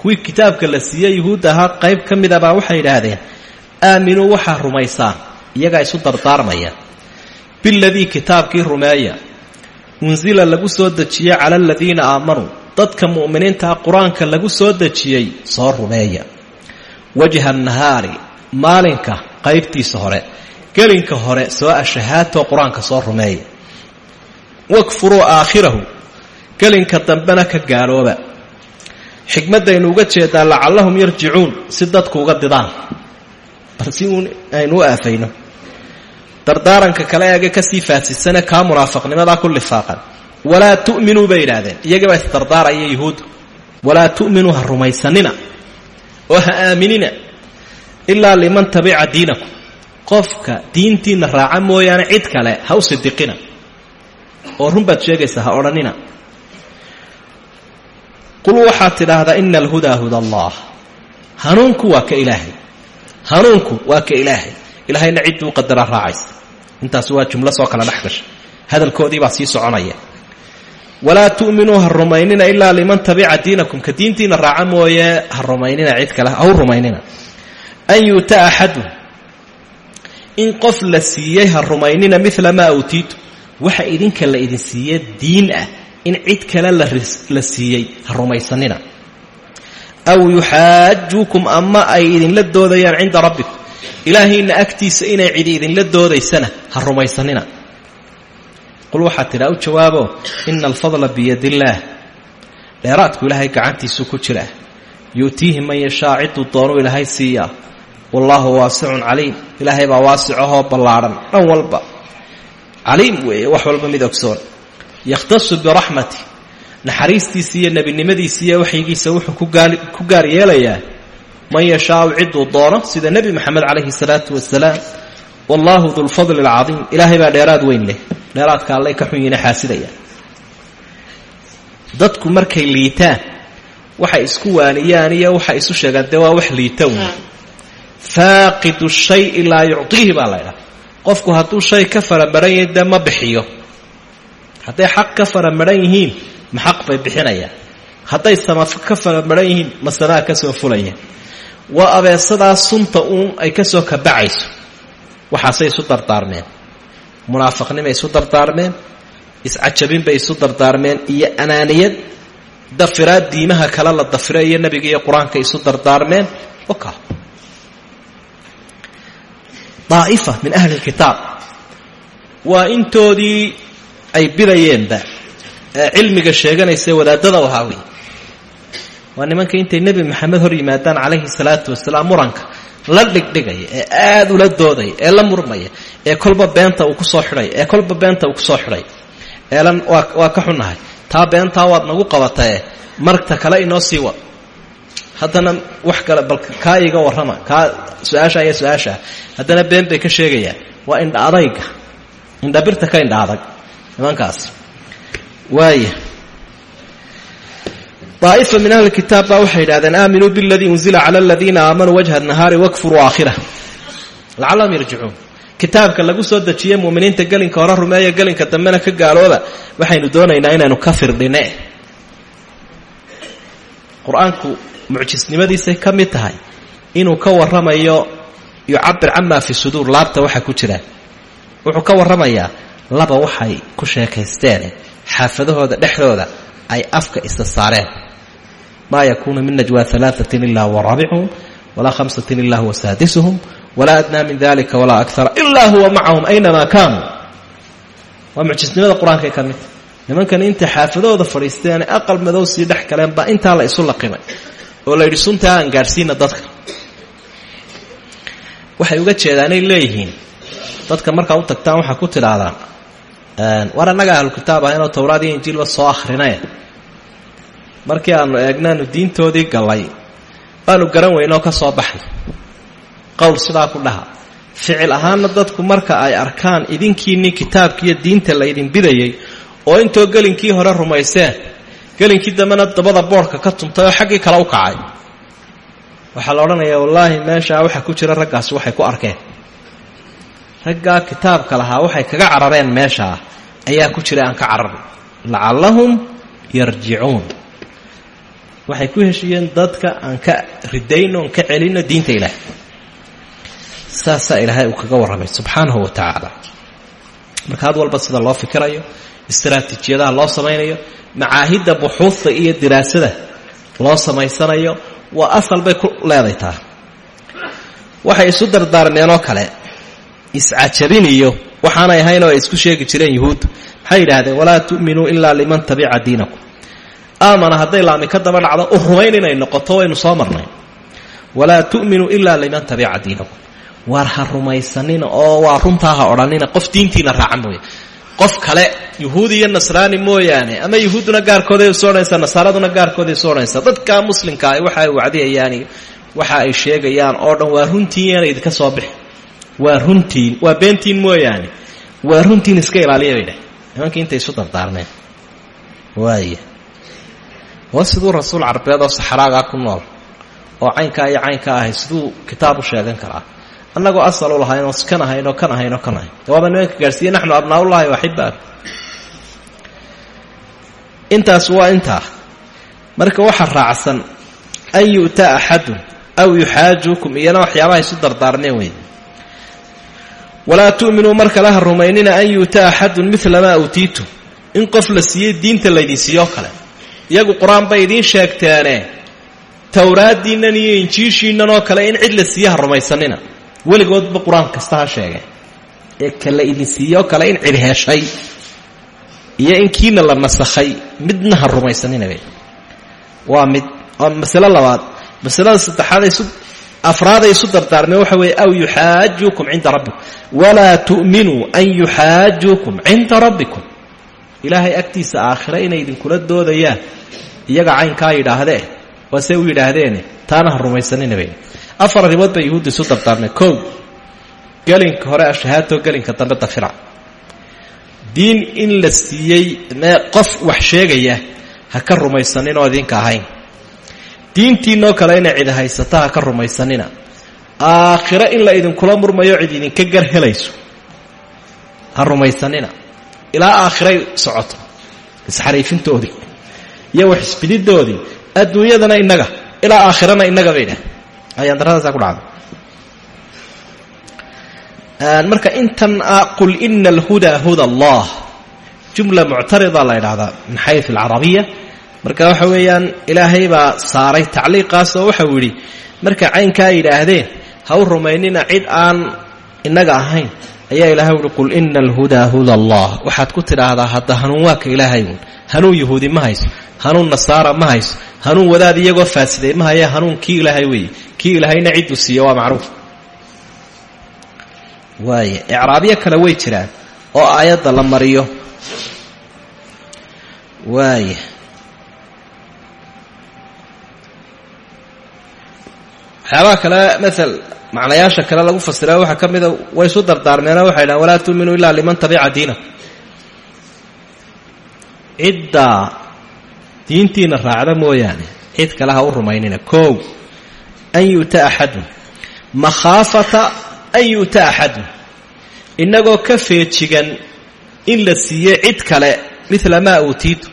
kuwii kitaabka la siiyey yuhuudda ahaa qayb ka mid a baa waxay yidhaahdeen aaminuu waxaa rumaysaan iyagaa isu dardaarmaya. Biladii kitaabkii rumeeya unsila lagu soo dejiyey cala aladiina aamanuu dadka mu'miniintaa qur'aanka lagu soo dejiyey soo rumeeya. Wajha nahaari maalinka qaybtiisa hore gelinka hore soo ashahaatoo qur'aanka soo rumeeya wakfuruu aakhirahu gelinka dambena ka gaalooba xikmaddaynu uga jeedaa lacallahum yarjicuun si dadku uga didaan bal si aynu u aafayno dardaaranka kale eege ka sii faahsiisane kaa munaafaqnimadaa ku lifaaqan walaa tu'minuu bay yidhaahdeen iyagabaa isdardaaraya yuhuudda walaa tu'minuu ha rumaysanina oo ha aaminina ilaa liman tabica diinakum qofka diintiinna raaca mooyaane cid kale ha u sidiqina oo run baad sheegaysaa ha odhanina. Qul waxaad tidhaahdaa ina alhudaa huda allah hanuunku waa ka ilaahay. Hanuunku waa ka ilaahay. Ilaahayna cidduu qadaraa raacaysa. Intaas waa jumlo soo kala dhex hadalkoodii baa sii soconaya. Walaa tu'minuu ha rumaynina ilaa liman tabica diinakum. Ka diintiina raaca mooye ha rumaynina cid kale ha u rumaynina. An yuuta axadun. In qof la siiyey ha rumaynina mila maa uutiitu waxa idinka la idin siiye diin ah in cid kale la siiyey ha rumaysanina. Aw yuxaajuukum ama ay idinla doodayaan cinda rabbikum ilaahayna agtiisa inay cidi idinla doodaysana ha rumaysanina. Qul waxaad tidhaa u jawaabo ina alfadla biyadillaah dheeraadku ilaahay gacantiisuu ku jira. Yu'tiihi man yashaa ciduu doonuu ilaahay siiyaa wallaahu waasicun caliim. Ilaahay baa waasicahoo ballaadhan dhan walba caliim weeye wax walba mid ogsoon. Yakhtasu biraxmati naxariistiisa iyo nebinimadiisa iyo waxyigiisa wuxuu ku gaar yeelayaa man yashaau ciduu doono sida nebi moxamed calayhi salaatu wasalaam wallaahu dulfadli alcadiim ilaahay baa dheeraad weyn leh. Dheeraadka allay ka xun yiina xaasidaya. Dadku markay liitaan waxay isku waaniyaan iyo waxay isu sheegaan dee waa wax liita un faaqidu shayi laa yucطiihi baa laydhaha qofku hadduu shay ka faramaran yahay dee ma bixiyo? Hadday xaq ka faramaran yihiin ma xaq bay bixinayaan. Hadday sama ka faramaran yihiin ma samaa ka soo fulaya waa abeesadaa sunta uun ay ka soo kabacayso. Waxaasay isu dardaarmeen. Munaafiqnimay isu dardaarmeen iscajabin bay isu dardaarmeen iyo anaaniyad dafiraad diimaha kale la dafiro iyo nebiga iyo qur'aanka isu dardaarmeen. Oka daa'ifa min ahli lkitaab waa intoodii ay bidayeenba ee cilmiga sheeganaysa wadaadada ahaa wey waa nimanka intay nebi maxamed hor yimaadaan calayhi salaatu wasalaam muranka la dhigdhigaya ee aada ula doodaya ee la murmaya ee kolba beenta uu ku soo xidhay ee kolba beenta uu ku soo xidhay. Eelan waa ka xunnahay. Taa beentaa waad nagu qabatae marta kale inoo sii haddana wax kale bal kaa iiga warrama kaa su'aasha iyo su'aasha. Haddana been bay ka sheegayaan waa indha adayga. Indha birta ka indha adag. Nimankaas waaya daa'ifa min ahli kitaab baa waxay yidhahdeen aaminuu biladii unzila cala aladiina aamanuu wajha nahaari wakfuruu aakhirah. Lacallahum yarjicuun. Kitaabka lagu soo dejiye muuminiinta gelinka hore rumeeya gelinka dambena ka gaalooba waxaynu doonaynaa inaynu ka firdhine qur'aanku mucjisnimadiisay ka mid tahay inuu ka warramayo yucabir camaa fi suduur laabta waxa ku jira. Wuxuu ka warramayaa laba waxay ku sheekaysteene xaafadahooda dhexdooda ay afka isa saareen maa yakuunu min najwa alaaثatin ila huwa walaa hamsatin ila huwa saadisuhum walaa adnaa min dalika walaa akara ilaa huwa macahum aynamaa kaanuu. Waa mucjisnimada qur'aankay ka midta nimankan intay xaafadahooda fadhiisteen aqal madow dhex galeen baa intaa la isu laqimay oo la yidhi suntaa aan gaadhsiina dadka. Waxay uga jeedaanay leeyihiin. Dadka markaa u tagtaan waxaa ku tidhaahdaan war annaga ahlu kitaab ahaynoo towraad iyo injiilba soo akhrinaye markii aanu eegnaanu diintoodii gallay baanu garan weynoo ka soo baxnay. Qowl sidaa ku dhaha ficil ahaanna dadku marka ay arkaan idinkiinii kitaabkiiyo diinta laydin bidayay oo intoo gelinkii hore rumayseen gelinkii dambena dabada boodhka ka tuntay oo xaggii kale u kacay. Waxaa la odhanayaa wallaahi meeshaa waxa ku jira raggaasi waxay ku arkeen. Raggaa kitaabka lahaa waxay kaga carareen meeshaa. Ayaa ku jira aan ka cararin lacallahum yarjicuun waxay ku heshiiyeen dadka aan ka ridayno on ka celinno diinta ilaah. Saasaa ilaahay uu kaga warramay subxaanahu wa tacaala marka had walba sida loo fikirayo istaraatiijiyadaha loo samaynayo macaahidda buxuudta iyo diraasada loo samaysanayo waa asal bay ku leeday taa waxay isu dardaarmeenoo kale iscajabin iyo waxaanay ahayn oo ay isku sheegi jireen yuhuuddu maxay yidhaahdeen? Walaa tu'minuu ilaa liman tabica diinakum. Aamana hadday laami ka daba dhacdo u rumayn inay noqoto waynu soo marnay. Walaa tu'minuu ilaa liman tabica diinakum. Waar ha rumaysanina oo waa runtaa ha odhanina qof diintiina raaca mooye qof kale yuhuud iyo nasraani mooyaane ama yuhuudduna gaarkooday isu odhanaysaa nasaaraduna gaarkooday isu odhanaysaa dadka muslimka ah waxa ay wacdiyayaan waxa ay sheegayaan oo dhan waa runtiin yaana idinka soo bixi. Waa runtiin waa beentiin mooyaane. Waa runtiin iska ilaaliya bay dheh nimankii intay isu dardaarmeen. Waaya waa siduu rasuul carbeed oo saxraagaa ku nool oo caynkaa iyo caynka ahay siduu kitaab u sheegan karaa annagoo asal u lahayn oo kan ahayn oo kan ahayn oo kan ahayn waaba nimanka gaadhsiiye naxnu abnaaullahi waaxibaah intaas waa marka waxaa raacsan an yu'ta axadun? Aw yuxaajuukum iyana waxyaabaha isu dardaarmeen wey walaa tu'minuu mar kale ha rumaynina an yu'ta axadun midla maa uutiitum in qof la siiyey diinta laydin siiyoo kale. Iyagu qur'aan bay idiin sheegteene. Towraaddiinnan iyo injiishiinnan oo kale in cid la siiye ha rumaysanina weligoodba qur'aan kasta ha sheegeen ee kala idin siiyoo kale in cid heshay iyo in kiina la nasakhay midna ha rumaysaninaba waa mid waa masalo labaad. Masalada saddexaad isu afraaday isu dardaarmeen waxa weeye aw yuxaajuukum cinda rabbikum. Walaa tu'minuu an yuxaajuukum cinda rabbikum. Ilaahay agtiisa aakhire inay idinkula doodayaan iyaga caynkaa yidhaahdee waa se u yidhaahdeene taana ha rumaysaninaba afar arrimood bay yuhuudda isu dardaarmeen kow gelinka hore ashahaato gelinka dambe dafira diin in la siiyey qof wax sheegaya ha ka rumaysanin oo idinka ahayn. Diintiinoo kale inay cid haysata ha ka rumaysanina. Aakhiro in la idinkula murmayo cid idinka gar helayso ha rumaysanina. Ilaa aakhiray socoto isxariifintoodii iyo waxisbididoodii adduunyadana innaga ilaa aakhirana innaga bay dhah ayaan darradaasaa ku dhacda marka intan qul ina alhudaa huda allah jumla muctarida la ydhahdaa min xayu alcarabiya marka waxa weeyaan ilaahay baa saaray tacliiqaas oo waxau yidhi marka caynkaa yidhaahdeen ha u rumaynina cid aan innaga ahayn. Ayaa ilahay uhi qul ina alhudaa huda allah waxaad ku tidhaahdaa hadda hanuun waa ka ilaahay uun. Hanuun yahuudi ma hayso hanuun nasaara ma hayso hanuun wadaad iyagoo faasiday ma haya hanuun kii ilaahay weeye kii ilaahayna cidduu siiyo waa macruuf. Waaya icraabyo kale way jiraan oo aayadda la mariyo. Waaya waxyaabaha kale maal macnayaasha kale lagu fasira waxaa ka mida way isu dardaarmeeno waxay dhahan walaa tuuminuu ilaa liman tabica diinahu. Ciddaa diintiina raacda mooyaane cid kale ha u rumaynina. Koow an yu'ta axadun. Makhaafata an yu'ta axadun. Innagoo ka feejigan in la siiyo cid kale midla maa uutiitu.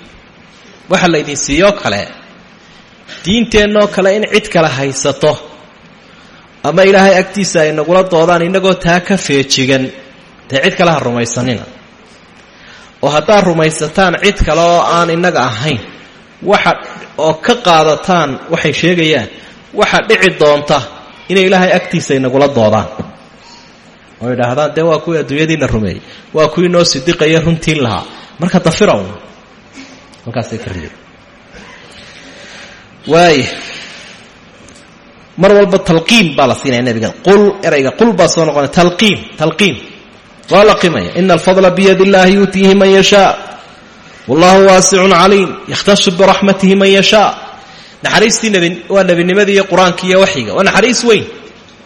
Waxa laydin siiyoo kale. Diinteennoo kale in cid kale haysato. Ama ilaahay agtiisa ay nagula doodaan innagoo taa ka feejigan dee cid kale ha rumaysanina. Oo haddaad rumaysataan cid kale oo aan innaga ahayn waxa oo ka qaadataan waxay sheegayaan waxa dhici doonta inay ilaahay agtiisa ay nagula doodaan. Oo idhaahdaan dee waa kuwii adduunyadiina rumeeyey waa kuwii noo sidiqaya runtiin lahaa. Marka dafira un halkaasay ka riday. Mar walba talqiin baa la siinaya nebiga qul erayga qul baa soo noqonaya talqiin talqiin. Waa la qimaya. Ina alfadla biyadi illaahi yuutiihi man yashaa wallahu waasicun caliim yakhtasu biraxmatihi man yashaa naxariistii waa nebinimadii iyo qur'aankii iyo waxyiga. Waa naxariis weyn.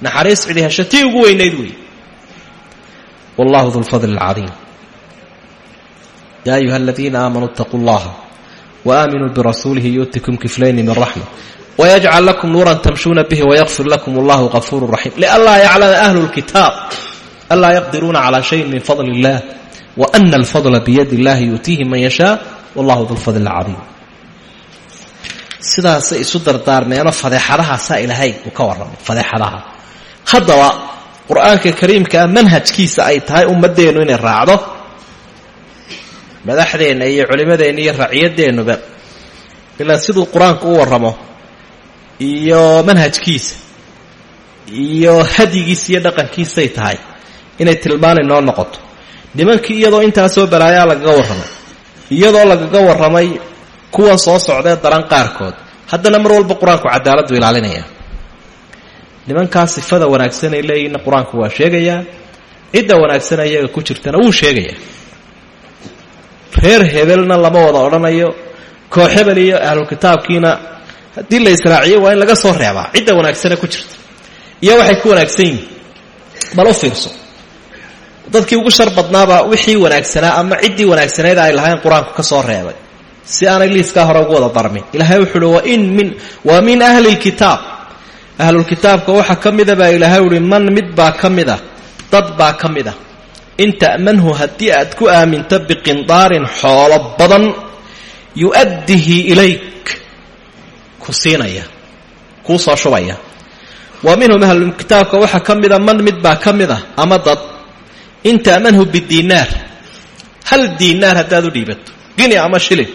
Naxariis cidi hesho tii ugu weynayd wey wallahu du lfadli alcadiim yaa ayuha aladiina aamanuu itaquu llaha waaaaminuu birasuulihi yuutikum kiflayni min raxma wyajcal lakum nuuran tamshuuna bihi wayaqfir lakum allahu gafuuru raxiim lianlaa yaclama ahlu lkitaab anlaa yaqdiruuna calaa shayin min fadli wa ana alfadla biyadi illahi yuutiihi man yashaa wallahu du lfadli alcadiim sidaasay isu dardaarmeenoo fadeexadahaasaa ilaahay uu ka warramay fadeexadaha haddaba qur'aanka kariimkaa manhajkiisa ay tahay ummaddeennu inay raacdo madaxdeenna iyo culimmadeenna iyo raciyaddeennuba ilaa siduu qur'aanku u warramo iyo manhajkiisa iyo hadyigiisa iyo dhaqankiisay tahay inay tilmaani noo noqoto nimankii iyadoo intaasoo balaayaa lagaga warramay. Iyadoo lagaga warramay kuwan soo socdee daran qaarkood. Haddana mar walba qur'aanku cadaaladdu ilaalinaya. Nimankaa sifada wanaagsan ay leeyihinna qur'aanku waa sheegayaa cidda wanaagsan iyaga ku jirtana wuu sheegayaa reer hebelna lama wada odhanayo. Koox hebel iyo ahlulkitaabkiina haddii la israaciyo waa in laga soo reebaa. Cidda wanaagsane ku jirta. Iyo waxay ku wanaagsan yihiin bal u fiirso dadkii ugu shar badnaaba wixii wanaagsanaa ama ciddii wanaagsaneyd ay lahayn qur'aanku ka soo reebay. Si aanay liiskaa hore ugu wada darmin ilaahay wuxuu uhi wain min wa min ahli lkitaab ahlulkitaabka waxaa ka mida baa ilaahay uhi man mid baa ka mid dad baa ka mid ah in ta'manhu haddii aad ku aaminto biqindaarin xoolo badan yu'addihi ilayk. Ku siinaya kuu soo shubaya. Wa minhum ahlulkitaabka waxaa ka mida man mid baa ka mid ah ama dad in ta'manhu bidiinaar hal diinaar haddaad u dhiibato? Gini ama shilin?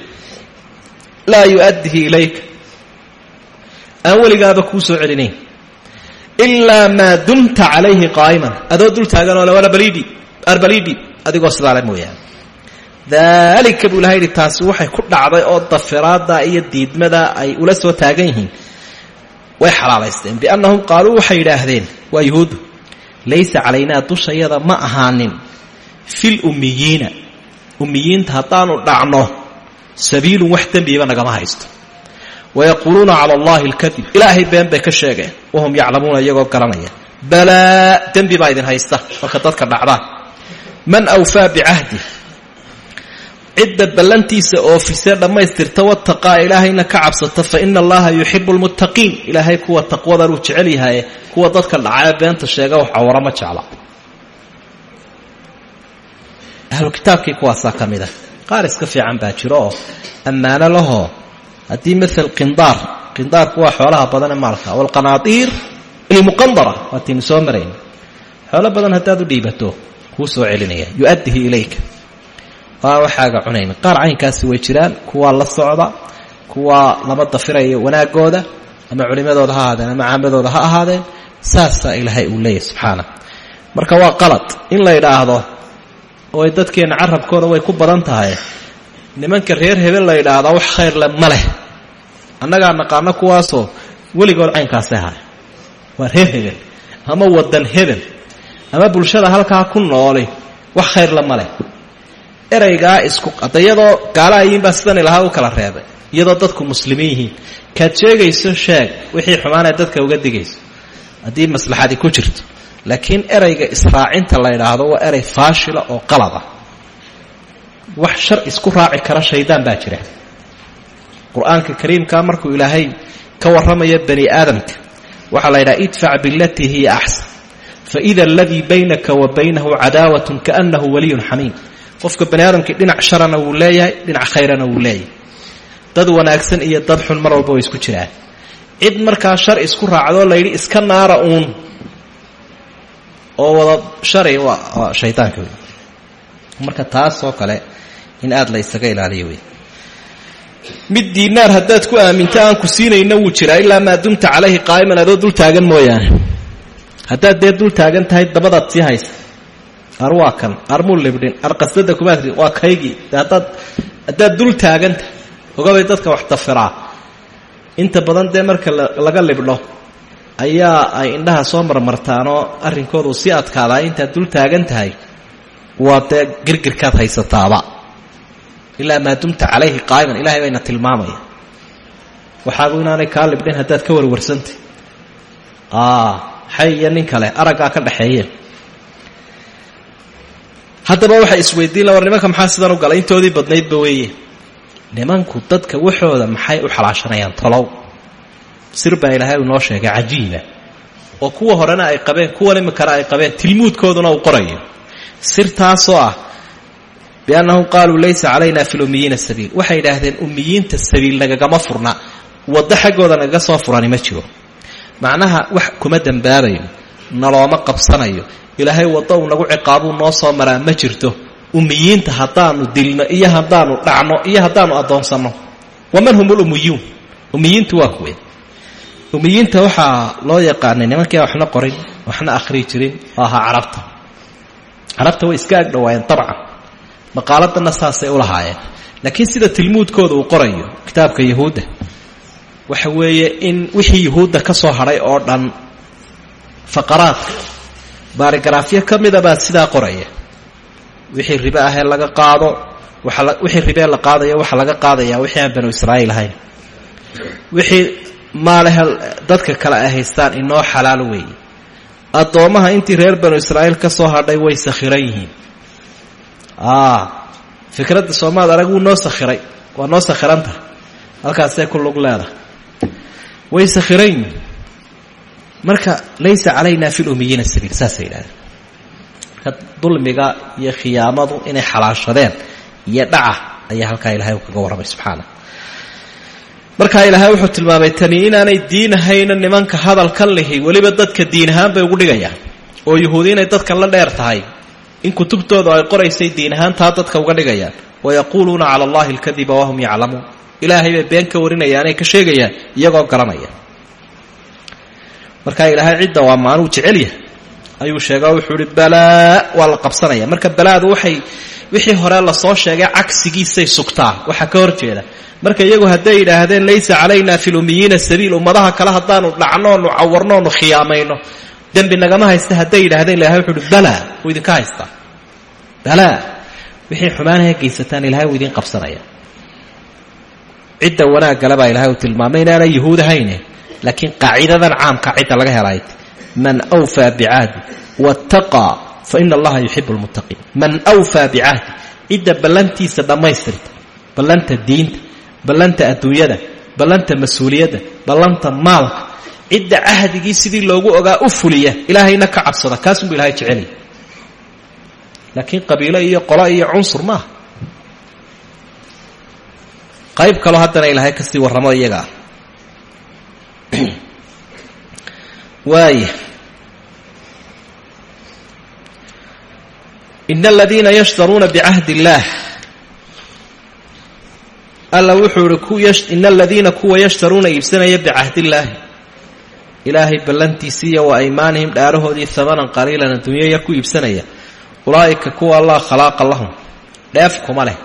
Laa yu'addihi ilayka. Aan weligaaba kuu soo celinayn. Ilaa maa dumta calayhi qaa'iman. Adoo dul taaganoo le arbaliidhi arbaliidhi adigoo sidaale mooyaane. Daalika buu ilahay yidhi taasi waxay ku dhacday oo dafiraadda iyo diidmada ay ula soo taagan yihiin. Way xalaalaysteen. Biannahum qaaluu waxay yidhaahdeen waa yuhuuddu laysa calaynaa dushayada ma ahaanin. Fil ummiyiina ummiyiinta haddaanu dhacno sabiilun wax dembiiba nagama haysto. Wayaquuluuna cala allahi alkadib. Ilaahay been bay ka sheegeen wahum yaclamuuna iyagoo garanaya. Balaa dembi baa idin haysta marka dadka dhacdaan man awfaa bicahdi cidda ballantiisa oofisee dhammaystirta wataqaa ilaahayna ka cabsata fa ina allaha yuxibu lmuttaqiin ilaahay kuwa taqwadan uu jecel yahaye kuwa dadka dhacee beenta sheega wax cawara ma jecla. Ahlu kuwaasaa ka mid ah qaar iska fiican baa jiro oo ammaano lahoo haddii maal qindaar qindaarku waa xoolaha badan ee maalka walqanaadiir ilmuqandara waataynu soo marayn. Xoolo badan haddaad u dhiibato kuu soo celinaya. Yu-addihi ilayka waxaaga cunayn. Qaar caynkaasi way jiraan. Kuwaa la socda kuwaa lama dafirayo wanaagooda ama culimadooda ha ahaadeen ama caamadooda ha ahaadeen saasaa ilaahay uu leeyahy subxaana marka waa qalad. In la idhaahdo oo ay dadkeenna carabkooda way ku badan tahay. Nimanka reer hebel la yidhaahdaa wax khayrle ma leh. Annagaa naqaano kuwaasoo weligood caynkaasi ahay waa reer hebel ama wadan hebel ama bulshada halkaa ku nooli wax khayrle ma leh eraygaa isku hadda iyadoo gaala ayiinbaa sidan ilahaa u kala reebay iyadoo dadku muslimiin yihiin. Kaad sheegayso sheeg wixii xumaanee dadka uga digayso haddii maslaxadi ku jirto. Laakiin erayga israacinta la yidhaahdo waa erey faashila oo qalada wax shar isku raaci kara shaydaan baa jira. Qur'aanka kariimka markuu ilaahay ka warramaya bani aadamka waxaa la yidhaha idfac bilatii hiya axsan faida aladii baynaka wa baynahu cadaawatun kaanahu waliyun xamiim qofka bani aadamkii dhinac sharana wuu leeyahay dhinac khayrana wuu leeyahay. Dad wanaagsan iyo dad xun mar walba way isku jiraan. Cid markaa shar isku raacdoo layidhi iska naara uun. Oo wada shari waa shaydaanka wey marka taasoo kale in aada la isaga ilaaliyo wey mid diinaar haddaad ku aaminto aan ku siinayna wuu jiraa ilaa maa dumta calayhi qaa'iman adoo dul taagan mooyaane. Haddaad dee dul taagan tahay dabadaad sii haysa ar waa kan armuu libdhin ar qasdada kumaatri waa kaygii. Haddaad dul taagantahay ogabay dadka wax dafiraa inta badan dee marka laga libdho ayaa ay indhaha soo marmartaanoo arrinkoodu sii adkaadaa intaad dul taagan tahay. Waa dee girgirkaad haysataaba. Ilaa maa dumta calayhi qaa'iman ilahay bayna tilmaamaya. Waxaagu inaanay kaa libdhin haddaad ka warwarsantay xay iyo kale araggaa ka dhaxeeyeen haddaba waxay isweydiin la war nimanka maxaa sidan u galay intoodii badnaydba weeye? Nimanku dadka waxooda maxay u xalaashanayaan tolow sir baa ilaahay uu sheegay cajiiba. Oo kuwa horena ay qabeen kuwan iminkana ay qabeen tilmuudkooduna uu qorayo. Sirtaasoo ah biannahum qaaluu laysa calayna fi sabiil. Waxay idhaahdeen ummiyiinta sabiil nagagama furna. Waddo xaggooda nagaga soo furani ma jiro. Macnaha wax kuma dembaabayo nalooma qabsanayo ilaahay waddo uu nagu ciqaabuu noo soo maraa ma jirto. Ummiyiinta haddaanu dilno iyo haddaanu dhacno iyo haddaanu addoonsanno. Waman hum lummiyuun ummiyiintu waa kuwe ummiyiinta waxaa loo yaqaanay nimankii waxna qorin waxna akhrii jirin ahaa carabta. Carabta way iska ag dhawaayeen dabcan. Maqaaladana saasay u lahaayeen. Laakiin sida tilmuudkooda uu qorayo kitaabka yahuudda waxa weeye in wixii yuhuudda ka soo hadhay oo dhan faqaraadka baarigaraafyo ka mida baa sidaa qoraya. Wixii ribe ahee laga qaado wixii ribee la qaadayo waxaa laga qaadaya wixii aan banu israa'iil ahayn. Wixii maalehe dadka kale ay haystaan inoo xalaal weeye. Addoommaha intii reer banu israa'iil ka soo hadhay way sakhiran yihiin. Fikradda soomaad arag wuu noo sakhiray waa noo sakhiranta halkaasee ku lug leedahay. Way sakhiran yihiin marka laysa calayna fi lumiyiina sabiil saasay yidhahdeen. Marka dulmiga iyo khiyaamadu inay xalaashadeen iyo dhaca ayaa halkaa ilahay uu kaga warramay subxaana. Markaa ilaahay wuxuu tilmaamay tani inaanay diin ahayna nimanka hadalkan lihi weliba dadka diin ahaan bay ugu dhigayaan. Oo yuhuudi inay dadkan la dheer tahay in kutubtoodu ay qoraysay diin ahaan taa dadka uga dhigayaan. Wayaquuluuna cala allahi alkadiba wahum yaclamuun. Ilaahay bay been ka warinayaanay ka sheegayaan iyagoo garanaya markaa ilaahay cidda waa maanuu jecel yahay. Ayuu sheega wuxuu ihi balaa waa la qabsanaya. Marka balaadu waxay wixii hore la soo sheegay cagsigiisay sugtaa. Waxaa ka horjeeda marka iyagu hadday yidhaahdeen laysa calayna fi sabiil ummadaha kale haddaanu dhacnoonu cawarnoonu khiyaamayno dembi nagama haysta hadday yidhahdeen ilahay wuxuu uhi balaa wuu idinka haystaa balaa wixii xumaanaha geysataan ilahay wuu idin qabsanaya. Cidda wanaaggale baa ilahay uu tilmaamay inaanay yuhuud ahayne laakiin qaacidadan caamka cidda laga helay man wfaa bicahdi wattaqaa fa ina allaha yuxibu lmuttaqiin man wfaa bicahdi cidda ballantiisa dhammaystirta ballanta diinta ballanta adduunyada ballanta mas'uuliyadda ballanta maalka. Cidda cahdigii sidii loogu ogaa u fuliya ilaahayna ka cabsada kaasunbu ilahay jecelaya laakiin qabiilo iyo qolo iyo cunsur maaha. Qayb kaloo haddana ilaahay ka sii warramo iyaga waaya ina aladiina yashtaruuna bicahdi illaah alla wuxuu ihi ina aladiina kuwa yashtaruuna iibsanaya bicahdiillaahi ilaahay ballantiisii iyo wa aymaanihim dhaarahoodii hamanan qaliilan adduunya yar ku iibsanaya. Ulaa'ika kuwa allah khalaaqa lahum. Dheef kuma leh.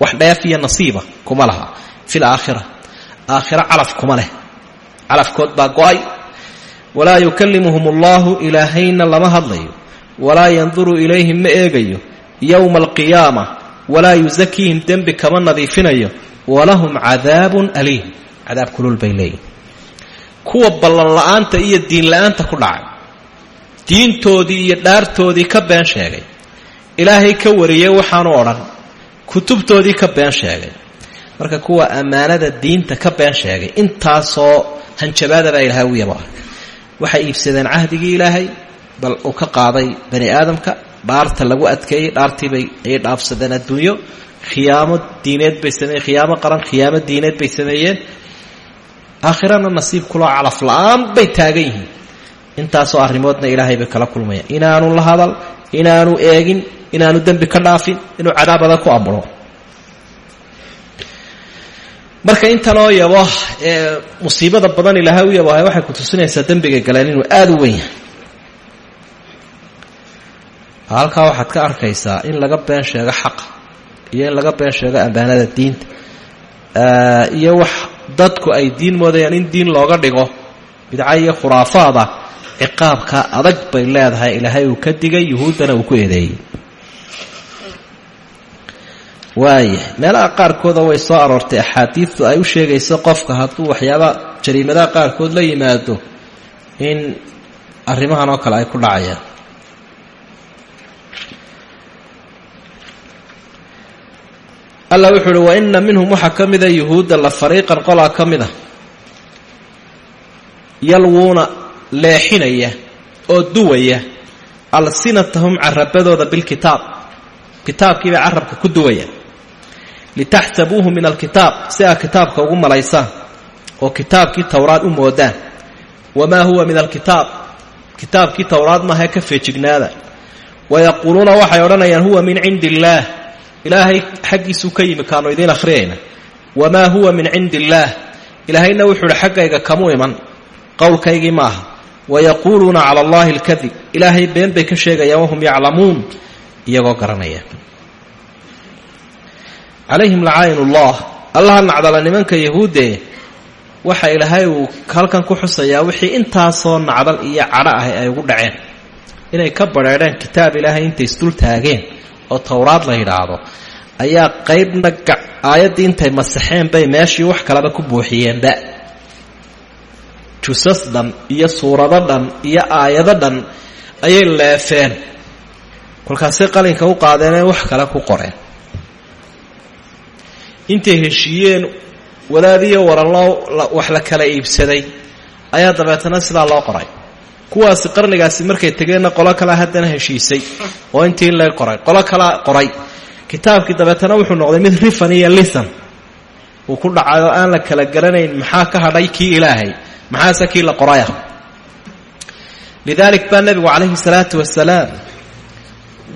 Wax dheef iyo nasiiba kuma laha. Fil aakhira. Aakhiro calaf kuma leh. Calafkood baa go'ay walaa yukallimuhum allahu ilaahayna lama hadlayo walaa yanduru ilayhim ma eegayo yowma alqiyaama walaa yusakiihim dembi kama nadiifinayo walahum cadaabun aliim. Cadaab kulul bay leeyihiin kuwa ballan la'aanta iyo diin la'aanta ku dhacay diintoodii iyo dhaartoodii ka been sheegay ilaahay ka wariyey waxaanu odhan kutubtoodii ka been sheegay. Marka kuwa ammaanada diinta ka been sheegay intaasoo hanjabaada baa ilaahay u yaba waxay iibsadeen cahdigii ilaahay bal uu ka qaaday bani aadamka. Dhaarta lagu adkeeyey dhaartiibay ayay dhaafsadeen adduunyo. Khiyaamo diineed bay sameeyeen khiyaamo qaran khiyaamo diineed bay sameeyeen. Aakhirana nasiib kuloo calaf la'aan bay taagan yihiin. Intaasoo arrimoodna ilaahay bay kala kulmayaan inaanu la hadal inaanu eegin inaanu dembi ka dhaafin inuu cadaabada ku amuro marka intanoo yabo ee musiibada badan ilaahay u yabohay waxay ku tusinaysaa dembiga galeen inuu aada u weyn yahay. Halkaa waxaad ka arkaysaa in laga been sheego xaqa iyo in laga been sheego ammaanada diinta iyo wax dadku ay diin moodayaan in diin looga dhigo. Bidca iyo khuraafaada ciqaabka adag bay leedahay ilaahay uu ka digay yuhuuddana uu ku eedeeyey waaya meelaha qaarkooda way soo aroortay axaadiidtu ay u sheegayso qofka hadduu waxyaaba jariimadaha qaarkood la yimaado in arrimahan oo kale ay ku dhacayaan. Alla wuxuu uhi wa ina minhum waxaa ka mida yuhuudda la fariiqan qolaa ka mid a yalwuuna leexinaya oo duwaya alsinatahum carabadooda bilkitaab kitaabkiibay carabka ku duwaya litaxsabuuhu min alkitaab si aa kitaabka ugu malaysaan oo kitaabkii towraad u moodaan wamaa huwa min alkitaab kitaabkii towraad maahae ka feejignaada wayaquuluuna waxay odhanayaan huwa min cindi illaah ilaahay xaggiisuu ka yimi kaanu idiin akhriyayna wamaa huwa min cindi illaah ilaahayna wuxuu uhi xaggayga kamu iman qowlkaygii ma aha wayaquuluuna cala allahi alkadib ilaahay been bay ka sheegayaan wahum yaclamuun iyagoo garanaya calayhim lacaynullah allaha nacdala nimanka yahuuddee waxa ilaahay uu halkan ku xusayaa wixii intaasoo nacdal iyo cadho ahi ay ugu dhaceen. Inay ka badheedheen kitaab ilaahay intay isdul taageen oo towraad la yidhaahdo ayaa qaybna aayaddii intay masaxeen bay meeshii wax kaleba ku buuxiyeenba jusas dhan iyo suurado dhan iyo aayado dhan ayay leefeen. Kolkaasay qalinka u qaadeenee wax kale ku qoreen intay heshiiyeen wadaadiyo waranloo wax la kala iibsaday. Ayaa dabeetana sidaa loo qoray. Kuwaasi qarnigaasi markay tegeenna qolo kalea haddana heshiisay oo intii la qoray. Qolo kalea qoray. Kitaabkii dabeetana wuxuu noqday mid rifan iyo lisan uu ku dhacay oo aan la kala garanayn maxaa ka hadhay kii ilaahay? Maxaase kii la qoraya? Lidaalik baa nebigu calayhi salaatu wasalaam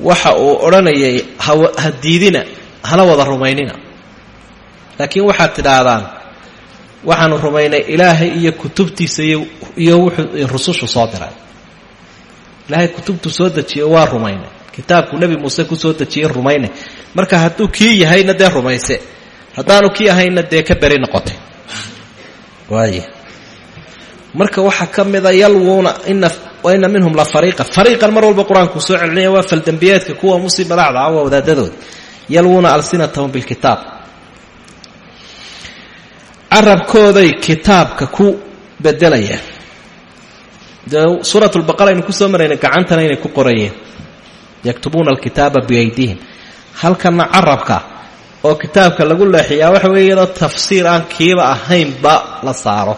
waxa uu odhanayay ha diidina hana wada rumaynina laakiin waxaad tidhaahdaan waxaanu rumaynay ilaahay iyo kutubtiisa iyo wuxuu rusushu soo diray. Ilaahay kutubtu soo dejiyo waa rumaynay. Kitaabku nebi muuse ku soo dejiyey rumaynay. Marka hadduu kii yahayna dee rumayse. Haddaanu kii ahayna dee ka beri noqotay. Waay marka waxaa ka mida yalwuuna ina minhum la fariiqa. Fariiqan mar walba qur'aankuu soo celinaya waa faldembiyeedka kuwa musib madaxda ah waa yalwuuna alsinatahum bilkitaab carabkooday kitaabka ku bedelayaan dee suurat lbaqara aynu ku soo maraynay gacantana inay ku qorayeen. Yaktubuuna alkitaaba biaydihim halkanna carabka oo kitaabka lagu leexiyaa waxa weeye iyadoo tafsiir aan kiiba ahaynba la saaro.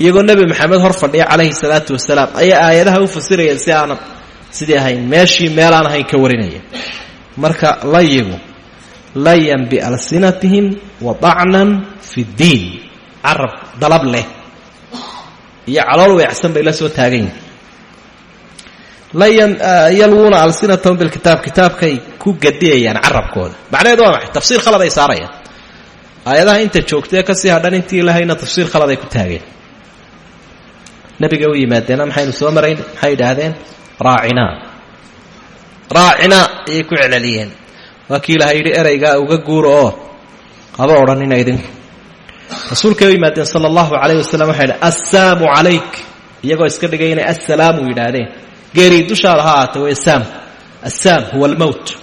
Iyagoo nebi maxamed hor fadhiya calayhi salaatu wasalaam ayaa aayadaha u fasiraya si aanan sidii ahayn meeshii meelaan ahayn ka warinaya marka layigu layan bialsinatihim wa dacnan fi ddiin carab dalab leh. Iyo calool weecsan bay la soo taagan yihiin layan yalwuuna alsinatahum bilkitaab kitaabkay ku gadiyayaan carabkooda. Macnaheedu waa maxay? Tafsiir khalad ay saarayaan. Aayadaha inta joogtae ka sii hadhan intii ilahayna tafsiir khalad ay ku taageen. Nabiga u yimaadeena maxaynu soo marayn? Maxay yidhaahdeen raacinaa raacinaa ayay ku celceliyeen. Waa kii ilahay yidhi ereygaa uga guura oo haba odhanina idinku rasuulkay u yimaadeen sala allahu calayh wasalam waxay idhi assaamu calayk iyagoo iska dhigay inay assalaamu yidhaahdeen. Geerii dushaada ha ahaatay way saam assaam huwa almowt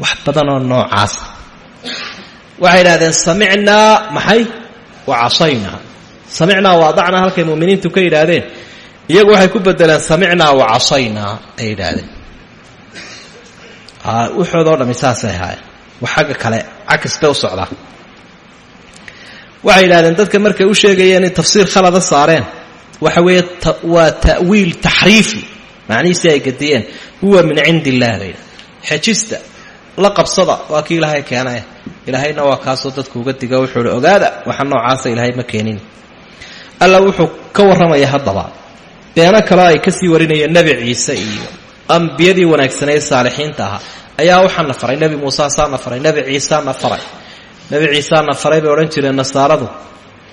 wax badanoo noocaasa waxay idhahdeen samicnaa maxay? Wa casaynaa samicnaa wa adacnaa halkay mu'miniintu ka yidhaahdeen. Iyagu waxay ku bedeleen samicnaa wa casaynaa ay yidhaahdeen. Wuxoodoo dhami saasay ahaayeen. Wax kale cakasta u socdaa waxay yidhahdeen dadka markay u sheegayeen in tafsiir khalada saareen waxa weeye waa ta'wiil taxriifi macnihiisii ay gadiyeen huwa min cindi illah bay xejista la qabsada waa kii ilaahay keenay ilaahayna waa kaasoo dadku uga diga wuxuu ogaada waxa noocaasa ilaahay ma keenin. Alla wuxuu ka warramaya haddaba beeno kaleo ay ka sii warinayeen nebi ciise iyo ambiyadii wanaagsaneed saalixiinta ahaa. Ayaa waxaa na faray nebi muusa na faray nebi ciisa na faray nebi ciisa na faray bay odhan jireen nasaaradu.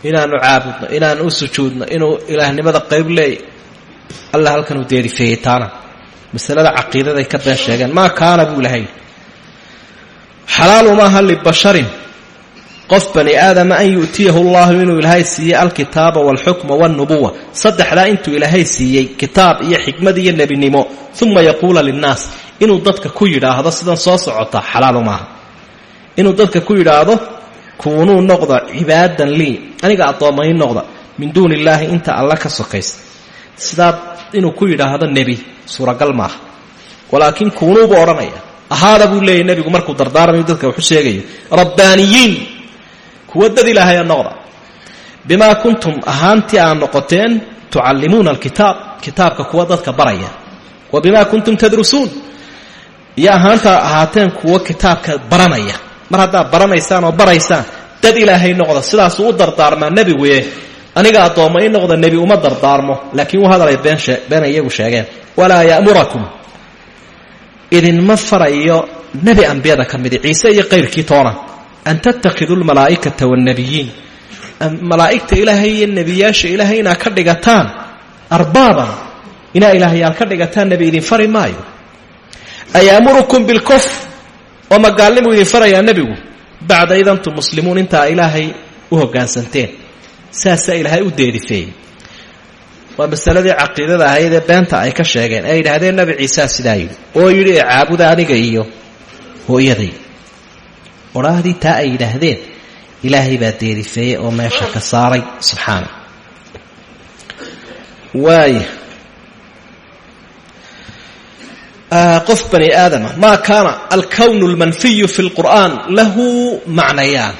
Inaanu caabudno inaanu u sujuudno inuu ilaahnimada qayb leey alla halkan uu deerifeeyey taana masalada caqiidaday ka been sheegeen maa kaana buu ilahay xalaalu maaha libasharin qof bani aadama an yu'tiyahu allahu inuu ilaahay siiyey alkitaaba walxukma walnubuwa saddexdaa intuu ilaahay siiyey kitaab iyo xikmad iyo nebinimo uma yaquula linnaas inuu dadka ku yidhaahdo sidan soo socota xalaalu maaha inuu dadka ku yidhaahdo kuunuu noqda cibaadan lii aniga addoommay noqda min duuni inta alla ka sokaysa sidaa inuu ku yidhaahdo nebi suuragal maaha walaakiin kuunuubu odhanaya ahaada buu leeyahy nebigu markuu dardaarmayo dadka waxu sheegayo rabbaaniyiin kuwa dad ilaahaya noqda. Bimaa kuntum ahaantii aad noqoteen tucallimuuna alkitaab kitaabka kuwa dadka baraya. Wa bimaa kuntum tadrusuun iyo ahaanta ahaateen kuwa kitaabka baranaya mar haddaad baranaysaan oo baraysaan dad ilaahay noqda sidaasuu u dardaarmaa nebiguye aniga addoommo i noqda nebi uma dardaarmo laakiin u hadalay beenay iyagu sheegeen. Walaa ya'murakum. Idinma farayo nebi ambiyada ka midi ciise iyo qayrkii toona. An tattakhiduu lmalaa'ikata waannebiyiin malaa'igta ilaahay iyo nebiyaasha ilaahay inaa ka dhigataan arbaaban. Inaa ilaahyaal ka dhigataan nebi idin fari maayo. Ayaamurukum bilkufr oo magaalnimu idin farayaa nebigu bacda id antum muslimuun intaa ilaahay u hoggaansanteen. Saasaa ilaahay u deerifeeyey. Waa masaladii caqiidada ahayd ee beenta ay ka sheegeen. Ee yidhaahdeen nebi ciisaa sidaa yidhi oo yidhi ee caabuda aniga iyo hooyaday. Odhaahdii taa ay yidhaahdeen ilaahay baa deerifeeyey oo meesha ka saaray. Subxaana. Waaya qof bani aadama maa kaana alkown اlmanfiyu fi اlqur'an lahu macnayaan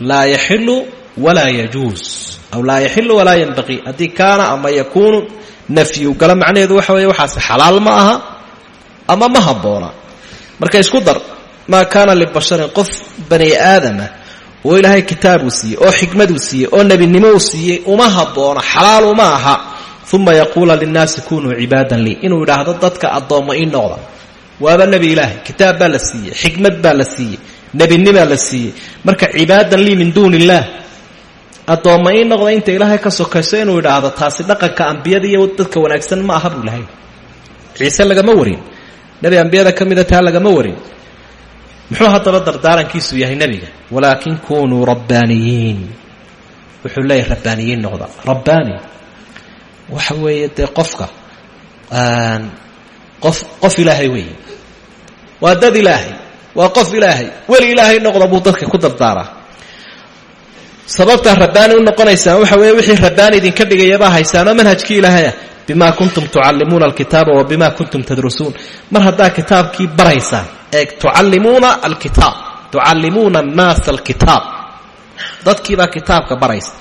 laa yaxilu walaa yajuus aw laa yaxilu walaa yanbaqii haddii kaana ama yakuunu nafyu gala macnaheedu waxa weeye waxaasi xalaal ma aha ama ma habboona marka isku dar maa kaana libasharin qof bani aadama oo ilaahay kitaabuu siiyey oo xikmaduu siiyey oo nebinimo uu siiyey uma habboona xalaal uma aha uma yaquula linnaasi kunuu cibaadan lii. Inuu idhaahdo dadka addoommo ii noqda. Waaba nebi ilaahay kitaab baa la siiyey xikmad baa la siiyey nebinimaa la siiyey. Marka cibaadan lii min duuni illaah addoomma ii noqda inta ilaahay ka sokayso inuu idhaahdo taasi dhaqanka ambiyada iyo dadka wanaagsan ma aha buu ilahay ciise lagama warin. Nebi ambiyada ka mida taa lagama warin. Muxuu haddaba dardaarankiisu yahay nebiga? Walaakin kunuu rabbaaniyiin. Wuxuu leeyahay rabbaaniyiin noqda. Rabbaani waxa weeye dee qofka qof qof ilaahay weeye. Waa dad ilaahay waa qof ilaahay. Weli ilaahay noqda buu dadka ku dardaaraa sababtaa rabbaani u noqonaysaan waxa weeye wixii rabbaani idinka dhigayabaa haysaanoo manhajkii ilaahayah bima kuntum tucallimuuna alkitaaba wa bima kuntum tadrusuun. Mar haddaa kitaabkii baraysaan ee tucallimuuna alkitaab tucallimuuna annaasa alkitaab. Dadkiibaa kitaabka baraysa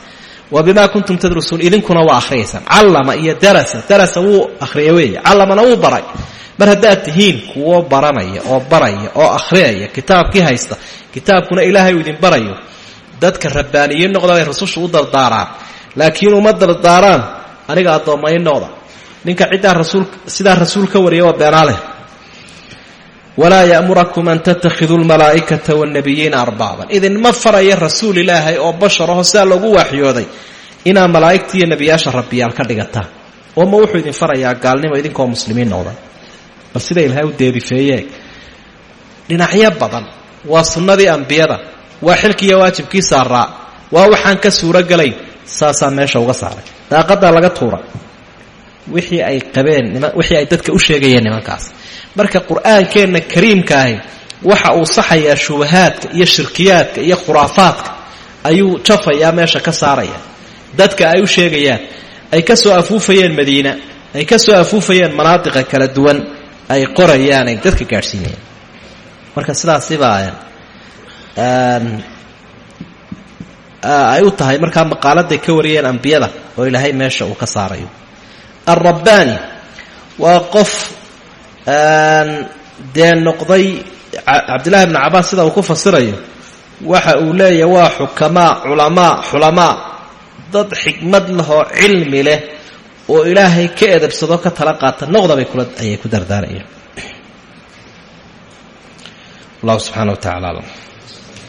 wa bimaa kuntum tadrusuun idinkuna waa akhriyaysaan callama iyo darasa darasa wuu akhriya weeye. Callamana wuu baray. Mar haddaad tihiin kuwo baranaya oo baraya oo akhriyaya kitaabkii haysta kitaabkuna ilaahay uu idin barayo dadka rabbaaniyiin noqda ay rasusha u dardaaraan. Laakiin uma dardaaraan aniga addoommayn noqda. Ninka ciddaa rasuul sidaa rasuul ka wariya waa beenaaleh walaa ya'murakum an tattakhiduu lmalaa'ikata waannabiyiina arbaaban. Idinma faraya rasuul ilaahay oo basharaho sidaa loogu waaxyooday inaa malaa'igta iyo nebiyaasha rabbiyaal ka dhigataan ooma wuxuu idin farayaa gaalnimo idinkoo muslimiin noqda? Bal sida ilaahay u deerifeeye dhinacyo badan waa sunnadii ambiyada waa xilkiiyo waajibkii saaraa waa waxaan ka suurogelayn saasaa meesha uga saaray. Daaqadaa laga tuura. Wixii ay qabeen wixii ay dadka u sheegayeen nimankaas marka qur'aankeenna kariimkaahi waxa uu saxayaa shubahaadka iyo shirkiyaadka iyo khuraafaadka ayuu jafayaa meesha ka saaraya. Dadka ay u sheegayaan ay ka soo afuufayeen madiina ay ka soo afuufayeen manaadiqa kala duwan ay qorayaan ay dadka gaadhsiinayaan. Marka sidaasibaa ay u tahay markaa maqaaladay ka wariyeen ambiyada oo ilaahay meesha uu ka saarayo. Alrabbaani waa qof dee noqday cabdillahi bni cabaas sida uu ku fasirayo waxa uu leeyahay waa xukamaa culamaa xulamaa dad xikmad lahoo cilmi leh oo ilaahay ka edabsado ka tala qaata noqdabay kula ayay ku dardaarayeen allahu subxana wa tacala